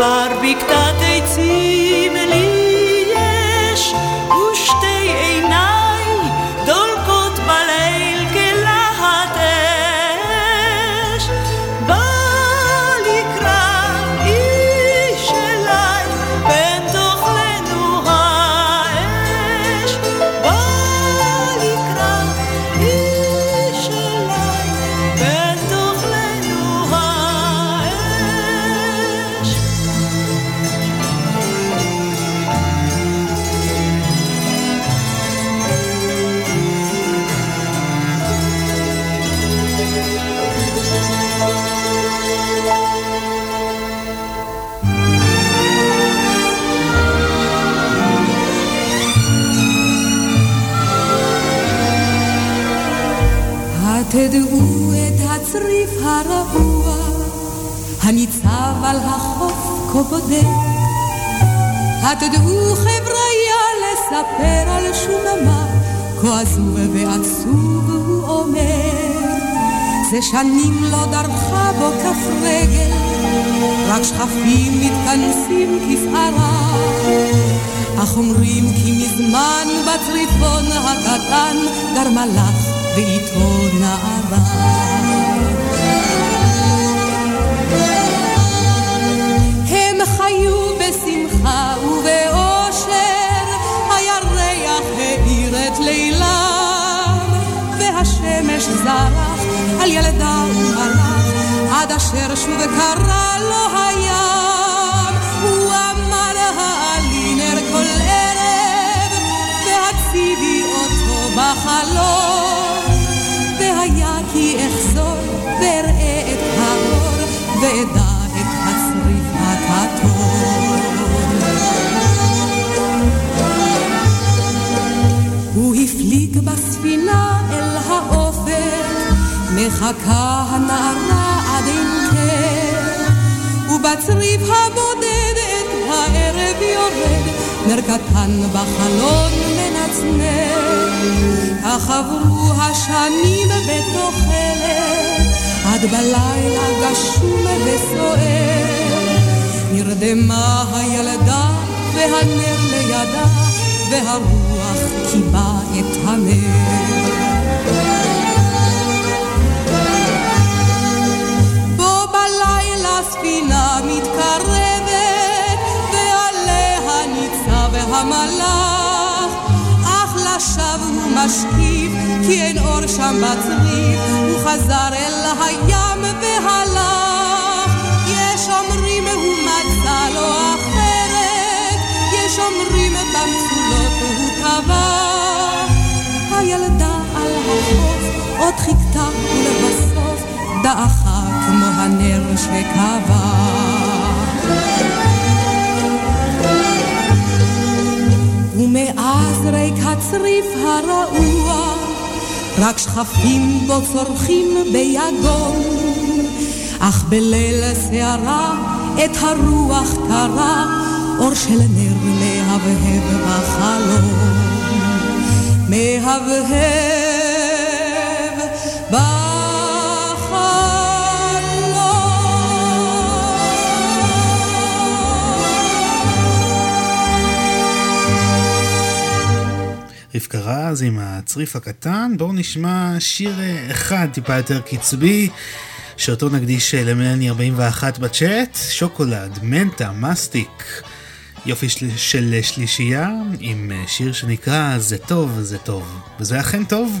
S14: בלב הכפר
S2: על החוף כה בודד. התדעו חבריה לספר על שוממה, כה עזוב ועצוב הוא אומר. זה שנים לא דרכה בו כף רגל, רק שכפים מתכנסים כפערה. אך אומרים כי מזמן בצריפון הקטן גר מלאך ואיתו נערה. חיו בשמחה ובאושר, הירח האיר את לילם, והשמש זרח על ילדה ומלאך, עד אשר שוב קרא לו הים. הוא אמר העלי נר כל ערב, והציבי אותו בחלום. והיה כי אחזור ואראה את האור, ואדע מחכה הנערה עד אין קר, ובצריף הבודד את הערב. יורד, נר קטן בחלון מנצנץ. כך עברו השנים בתוחלת, עד בלילה גשום וסוער. נרדמה הילדה והנר לידה, והרוח קיבה את הנר. בלילה ספינה מתקרבת, ועליה ניצב המלאך, אך לשווא הוא משקיף, כי אין אור שם בצריף, הוא חזר אל הים והלך. יש אומרים הוא מצא לו אחרת, יש אומרים במצולות הוא טבע. הילדה על החוף עוד חיכתה ולבסוף דעכה הנר שכבה. ומאז ריק הצריף הרעוע, רק שכפים בו צורכים ביגון, אך בליל סערה את הרוח קרה, אור של נר מהבהב בחלום. מהבהב
S1: רבקה רז עם הצריף הקטן. בואו נשמע שיר אה, אחד טיפה יותר קצבי, שאותו נקדיש אה, למלני 41 בצ'אט, שוקולד, מנטה, מסטיק. יופי של, של שלישייה עם אה, שיר שנקרא זה טוב, זה טוב. וזה אכן טוב.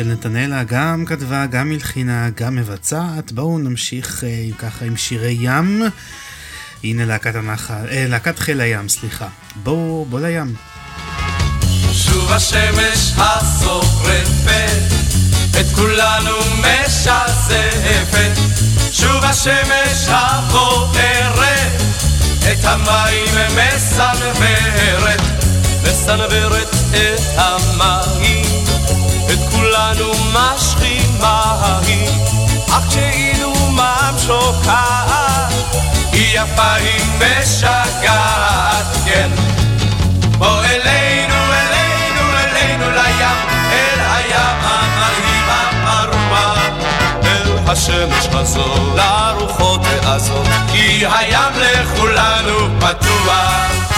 S31: של
S1: נתנאלה, גם כתבה, גם הלחינה, גם מבצעת. בואו נמשיך אה, ככה עם שירי ים. הנה להקת הנחל, אה, להקת חיל הים, סליחה. בואו, בואו לים.
S7: שוב השמש השורפת, את כולנו משזפת. שוב השמש הבוערת, את המים מסנוורת, מסנוורת את המים. כולנו משכים מהי, אך כשאילו מעם שוקעת, היא יפה היא משגעת, כן. בוא אלינו, אלינו, אלינו לים, אל הים המרהיב המרומם, אל השמש הזו, לרוחות העזות, כי הים לכולנו פתוח.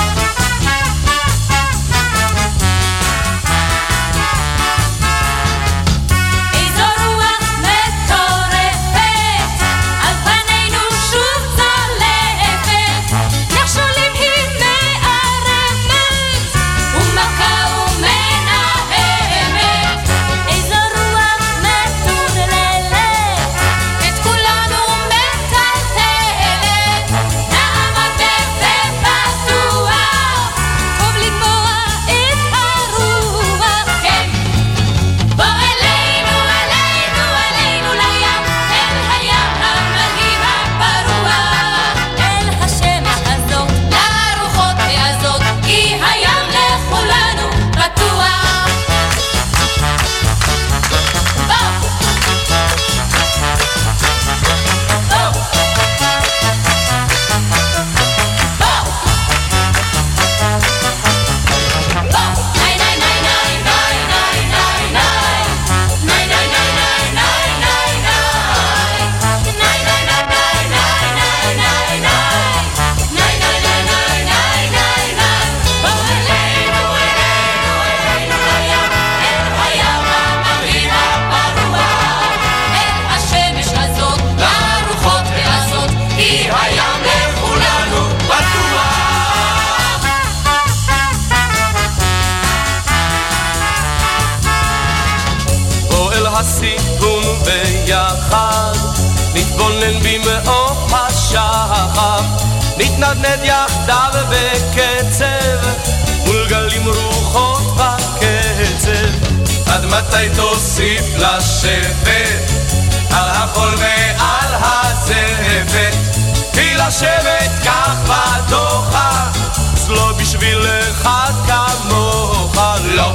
S7: יחדיו בקצב, מול גלים רוחות בקצב. עד מתי תוסיף לשבת על החול ועל הזפת? כי לשבת כך בתוכה, לא בשביל אחד כמוך, לא.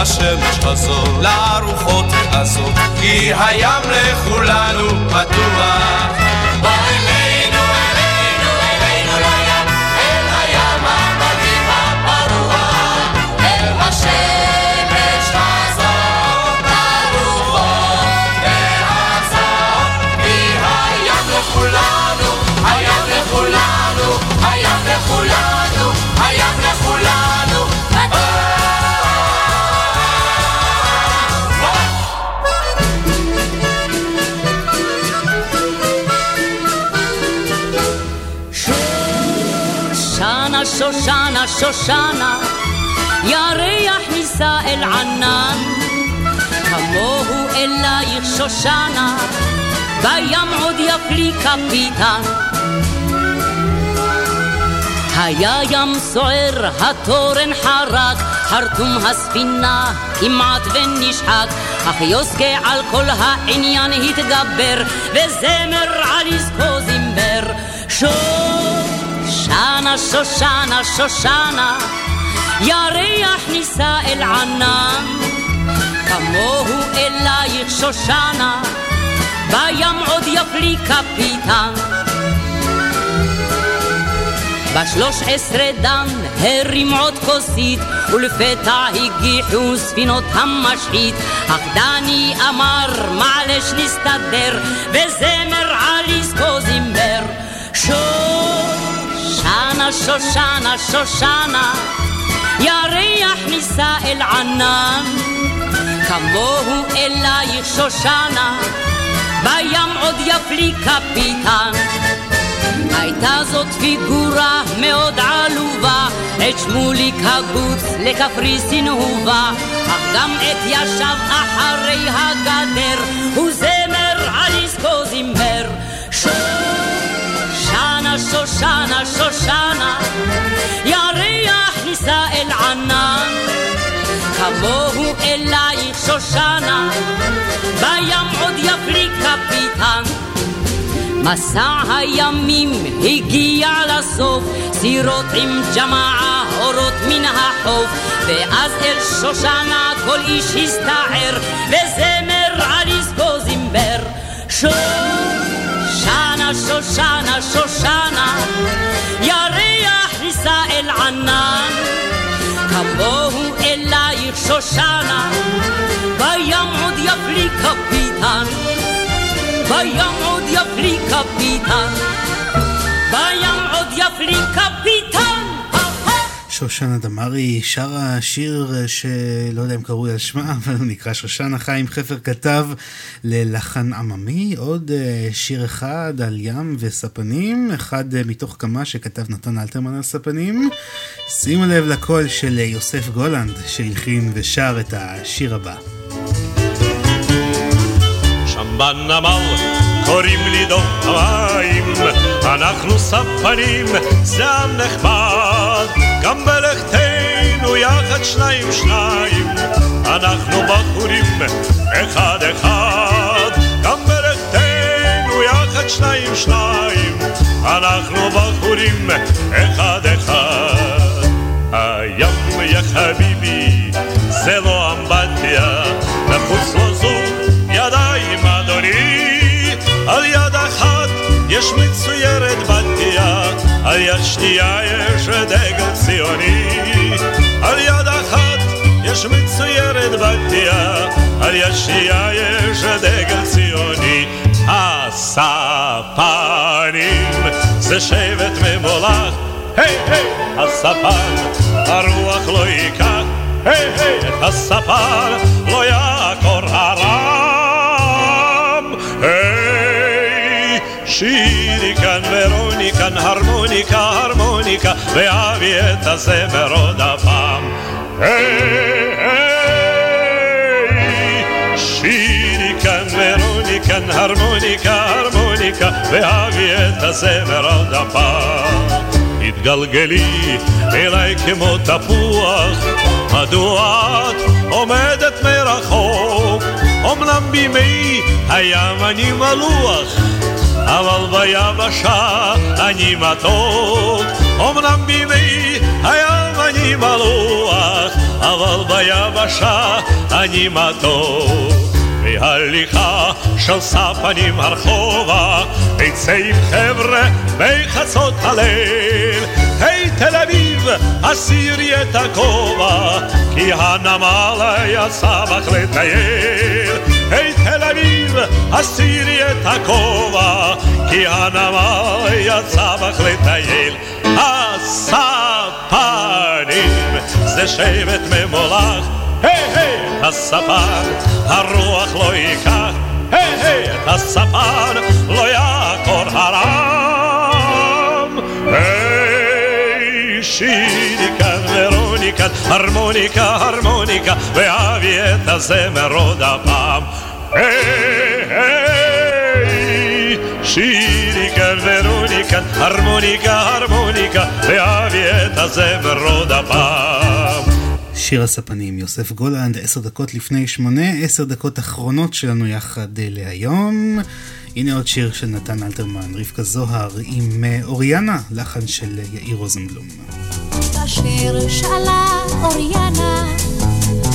S7: השמש הזו, לרוחות העזות, כי הים לכולנו פתוח.
S32: שושנה, ירח נישא אל ענן, כמוהו אלייך שושנה, בים עוד יפלי קפיטן. היה ים סוער, התורן חרק, חרטום הספינה כמעט ונשחק, אך יוסקה על כל העניין התגבר, וזמר על עסקו זימבר. שושנה, שושנה, שושנה, ירח נישא אל ענן, כמוהו אלייך שושנה, בים עוד יפלי קפיטן. בשלוש עשרה דן הרים עוד כוסית ולפתע הגיחו ספינות המשחית. אך דני אמר מעלש נסתדר וזמר על עסקו זימבר שושנה שושנה שושנה ירח נישא אל ענן. כמוהו אלייך שושנה בים עוד יפלי קפיטן הייתה זאת פיגורה מאוד עלובה, את שמוליק הגוץ לקפריסין הובא, אך גם עת ישב אחרי הגדר, וזמר על עסקו זימבר. שושנה, שושנה, שושנה, ירח נישא אל ענן, כמוהו אלייך שושנה, בים עוד יפלי קפיטן. מסע הימים הגיע לסוף, סירות עם ג'מעה אורות מן החוף, ואז אל שושנה כל איש הסתער, וזמר על עסקו זימבר. שושנה, שושנה, שושנה, ירח נישא אל ענן, כמוהו אלייך שושנה, בים עוד יפלי קפיטן. בים עוד יפלי קפיטן, בים עוד יפלי קפיטן.
S1: שושנה דמארי שרה שיר שלא יודע אם קראו על שמה, <laughs> אבל הוא נקרא שושנה. חיים חפר כתב ללחן עממי עוד אה, שיר אחד על ים וספנים, אחד אה, מתוך כמה שכתב נתן אלתרמן על ספנים. שימו לב לקול של אה, יוסף גולנד שהלחין ושר את השיר הבא.
S33: שם בנמל קוראים לי המים, אנחנו ספנים, זה עם נחמד, גם בלכתנו יחד שניים שניים, אנחנו בחורים אחד אחד, גם בלכתנו יחד שניים שניים, אנחנו בחורים אחד אחד. הים יא חביבי זה לא אמבטיה, מחוץ לו זוג ידיים אדוני, על יד יש מצוירת בתיה, על יד שנייה יש דגל ציוני, על יד אחת יש מצוירת בתיה, על יד שנייה יש דגל ציוני. הספנים זה שבט ממולח, היי היי, הספן הרוח לא ייקח, היי היי, את הספן לא יעקור הרם. שירי כאן ורוניקן, הרמוניקה, הרמוניקה, ואבי את הזמר עוד הפעם. שירי כאן ורוניקן, הרמוניקה, הרמוניקה, ואבי את הזמר עוד הפעם. התגלגלי אליי כמו תפוח, מדוע את עומדת מרחוק? אמנם בימי הים אני מלוח, אבל ביבשה אני מתוק. אמנם בימי הים אני מלוח, אבל ביבשה אני מתוק. בהליכה של ספנים הרחובה, עם חבר'ה בחצות הליל. היי תל אביב, הסירי את הכובע, כי הנמל יצא בך לטייל. הסירי את הכובע, כי הנמל יצא בך לטייל. הספנים זה שבט ממולח, היי היי, הספן, הרוח לא ייקח, היי היי, הספן לא יעקור הרם. היי, כאן ורוניקה, הרמוניקה, הרמוניקה, ואבי את הזמר עוד הפעם. היי, היי, שירי כאן ורוניקה, הרמוניקה, הרמוניקה, ואבי את הזמר עוד הפעם.
S1: שיר הספנים, יוסף גולנד, עשר דקות לפני שמונה, עשר דקות אחרונות שלנו יחד אה, להיום. הנה עוד שיר של נתן אלתרמן, רבקה זוהר עם אה, אוריאנה, לחן של אה, יאיר רוזנבלום.
S4: כאשר שאלה אוריאנה,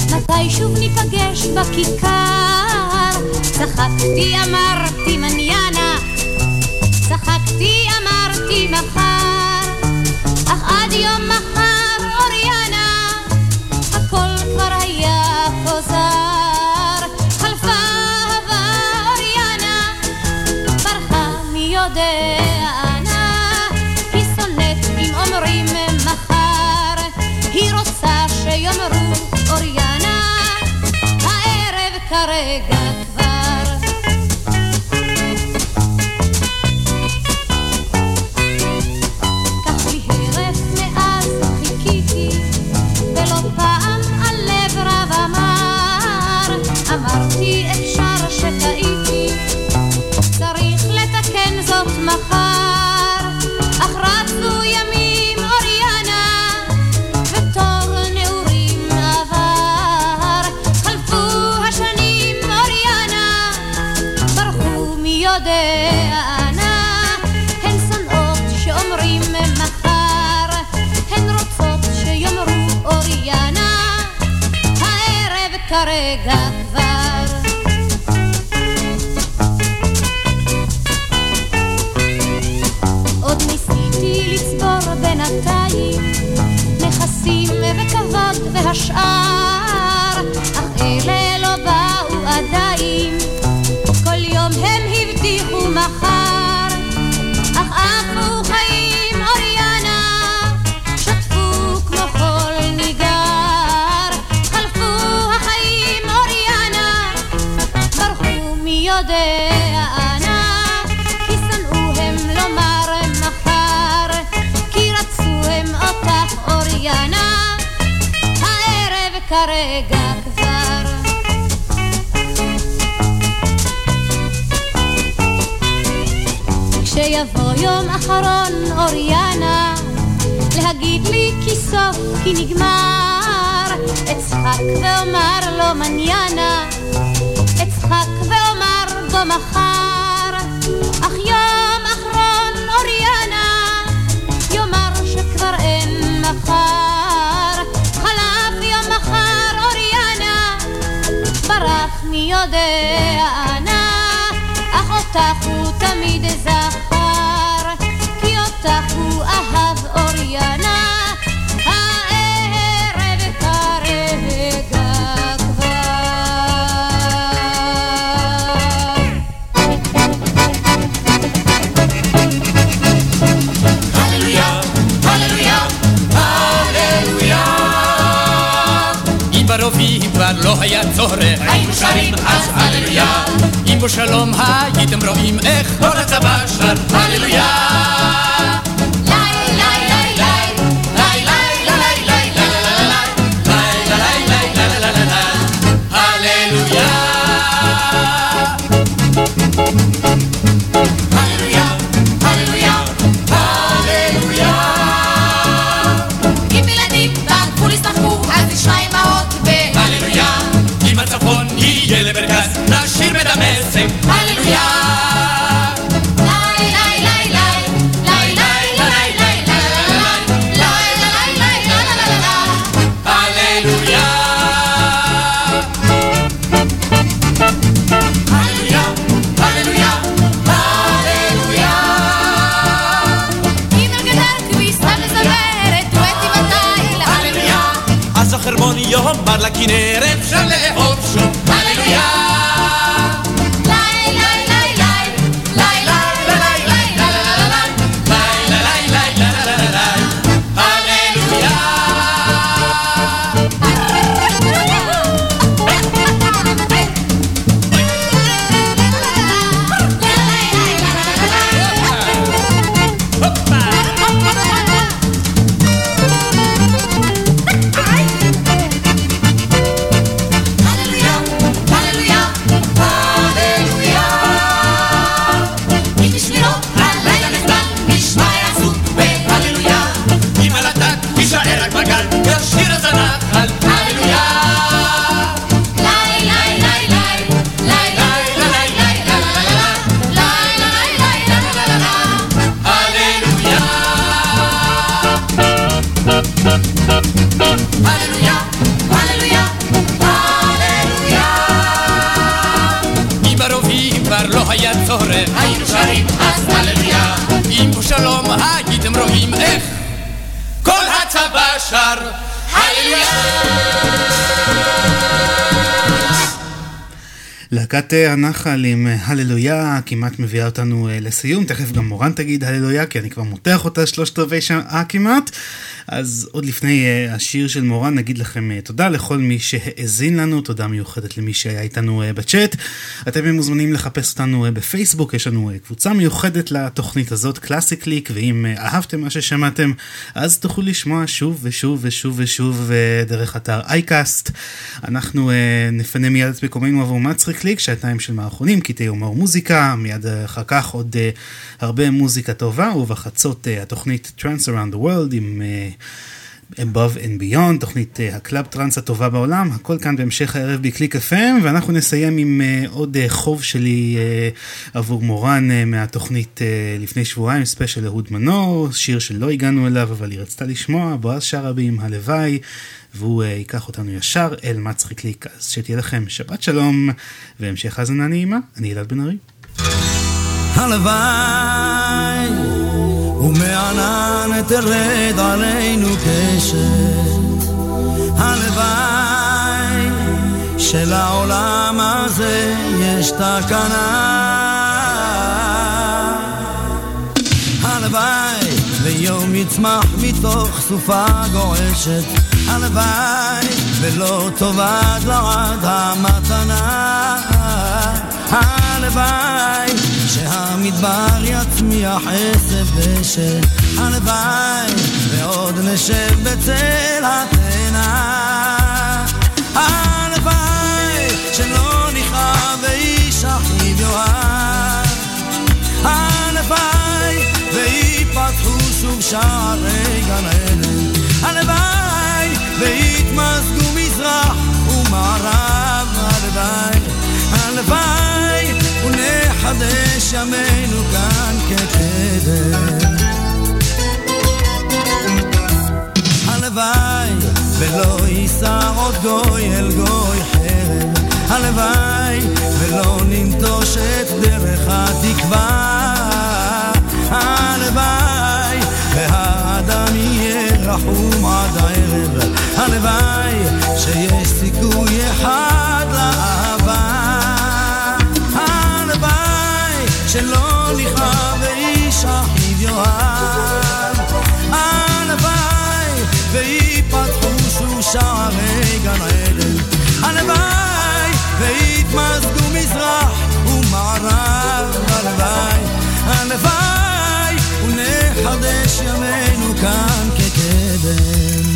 S4: מתי שוב ניפגש בכיכר? צחקתי, אמרתי מניאנה, צחקתי, אמרתי מחר, אך עד יום מחר, אוריאנה, הכל כבר היה כה זר. חלפה אהבה אוריאנה, ברחה מי יודע אנה, היא שונאת אם אומרים מחר, היא רוצה שיאמרו אוריאנה, הערב כרגע וכבוד והשאר, אך אלה לא באו עדיין, כל יום הם הבטיחו מחר, כרגע כבר. כשיבוא יום אחרון אוריאנה, להגיד לי כי סוף כי נגמר, אצחק ואומר לו מניאנה, אצחק ואומר בו מחר, יודע אנה, אך אותך הוא תמיד זכר, כי אותך הוא אהב אוריאנה,
S18: היה צורך, היינו שרים אז הללויה. אם
S4: בשלום הייתם רואים איך כל הצבא שר. הללויה
S1: להקת הנחל עם אה, הללויה כמעט מביאה אותנו אה, לסיום, תכף גם מורן תגיד הללויה כי אני כבר מותח אותה שלושת רבעי שעה כמעט. אז עוד לפני uh, השיר של מורן נגיד לכם uh, תודה לכל מי שהאזין לנו, תודה מיוחדת למי שהיה איתנו uh, בצ'אט. אתם מוזמנים לחפש אותנו בפייסבוק, יש לנו קבוצה מיוחדת לתוכנית הזאת, קלאסי קליק, ואם אהבתם מה ששמעתם, אז תוכלו לשמוע שוב ושוב ושוב ושוב דרך אתר אייקאסט. אנחנו נפנה מיד את מקומנו עבור מצחיק קליק, שעתיים של מערכונים, קטעי הומור מוזיקה, מיד אחר כך עוד הרבה מוזיקה טובה, ובחצות התוכנית Trance Around the World עם... Above and Beyond, תוכנית uh, הקלאב טראנס הטובה בעולם, הכל כאן בהמשך הערב בקליק FM, ואנחנו נסיים עם uh, עוד אה, חוב שלי אה, עבור מורן אה, מהתוכנית אה, לפני שבועיים, ספיישל אהוד מנור, שיר שלא הגענו אליו, אבל היא רצתה לשמוע, בועז שרעבי עם הלוואי, והוא uh, ייקח אותנו ישר אל מצחיק ליק, אז שתהיה לכם שבת שלום, והמשך האזנה נעימה, אני אלעד בן ארי.
S22: הלוואי ומענן תרד עלינו קשת. הלוואי שלעולם הזה יש תקנה. הלוואי ויום יצמח מתוך סופה גועשת. הלוואי ולא תאבד לעד המתנה הלוואי שהמדבר יצמיח עשב דשא הלוואי ועוד נשב בצל התאנה. הלוואי שלא נכאב ואיש אחיו יאהב. הלוואי ויפתחו שוב שערי גן עדן. הלוואי ויתמזגו מזרח ומערב. הלוואי הלוואי ונחדש ימינו כאן כקדם הלוואי ולא יישא עוד גוי אל גוי חרב. הלוואי ולא ננטוש את דרך התקווה. הלוואי והאדם יהיה רחום עד הערב. הלוואי שיש סיכוי אחד לאהבה שלא נכנע ואיש אחיו יאהב. הלוואי ויפתחו שערי גן עדן. הלוואי ויתמזגו מזרח ומערב. הלוואי, הלוואי ונחדש ימינו כאן כקדם.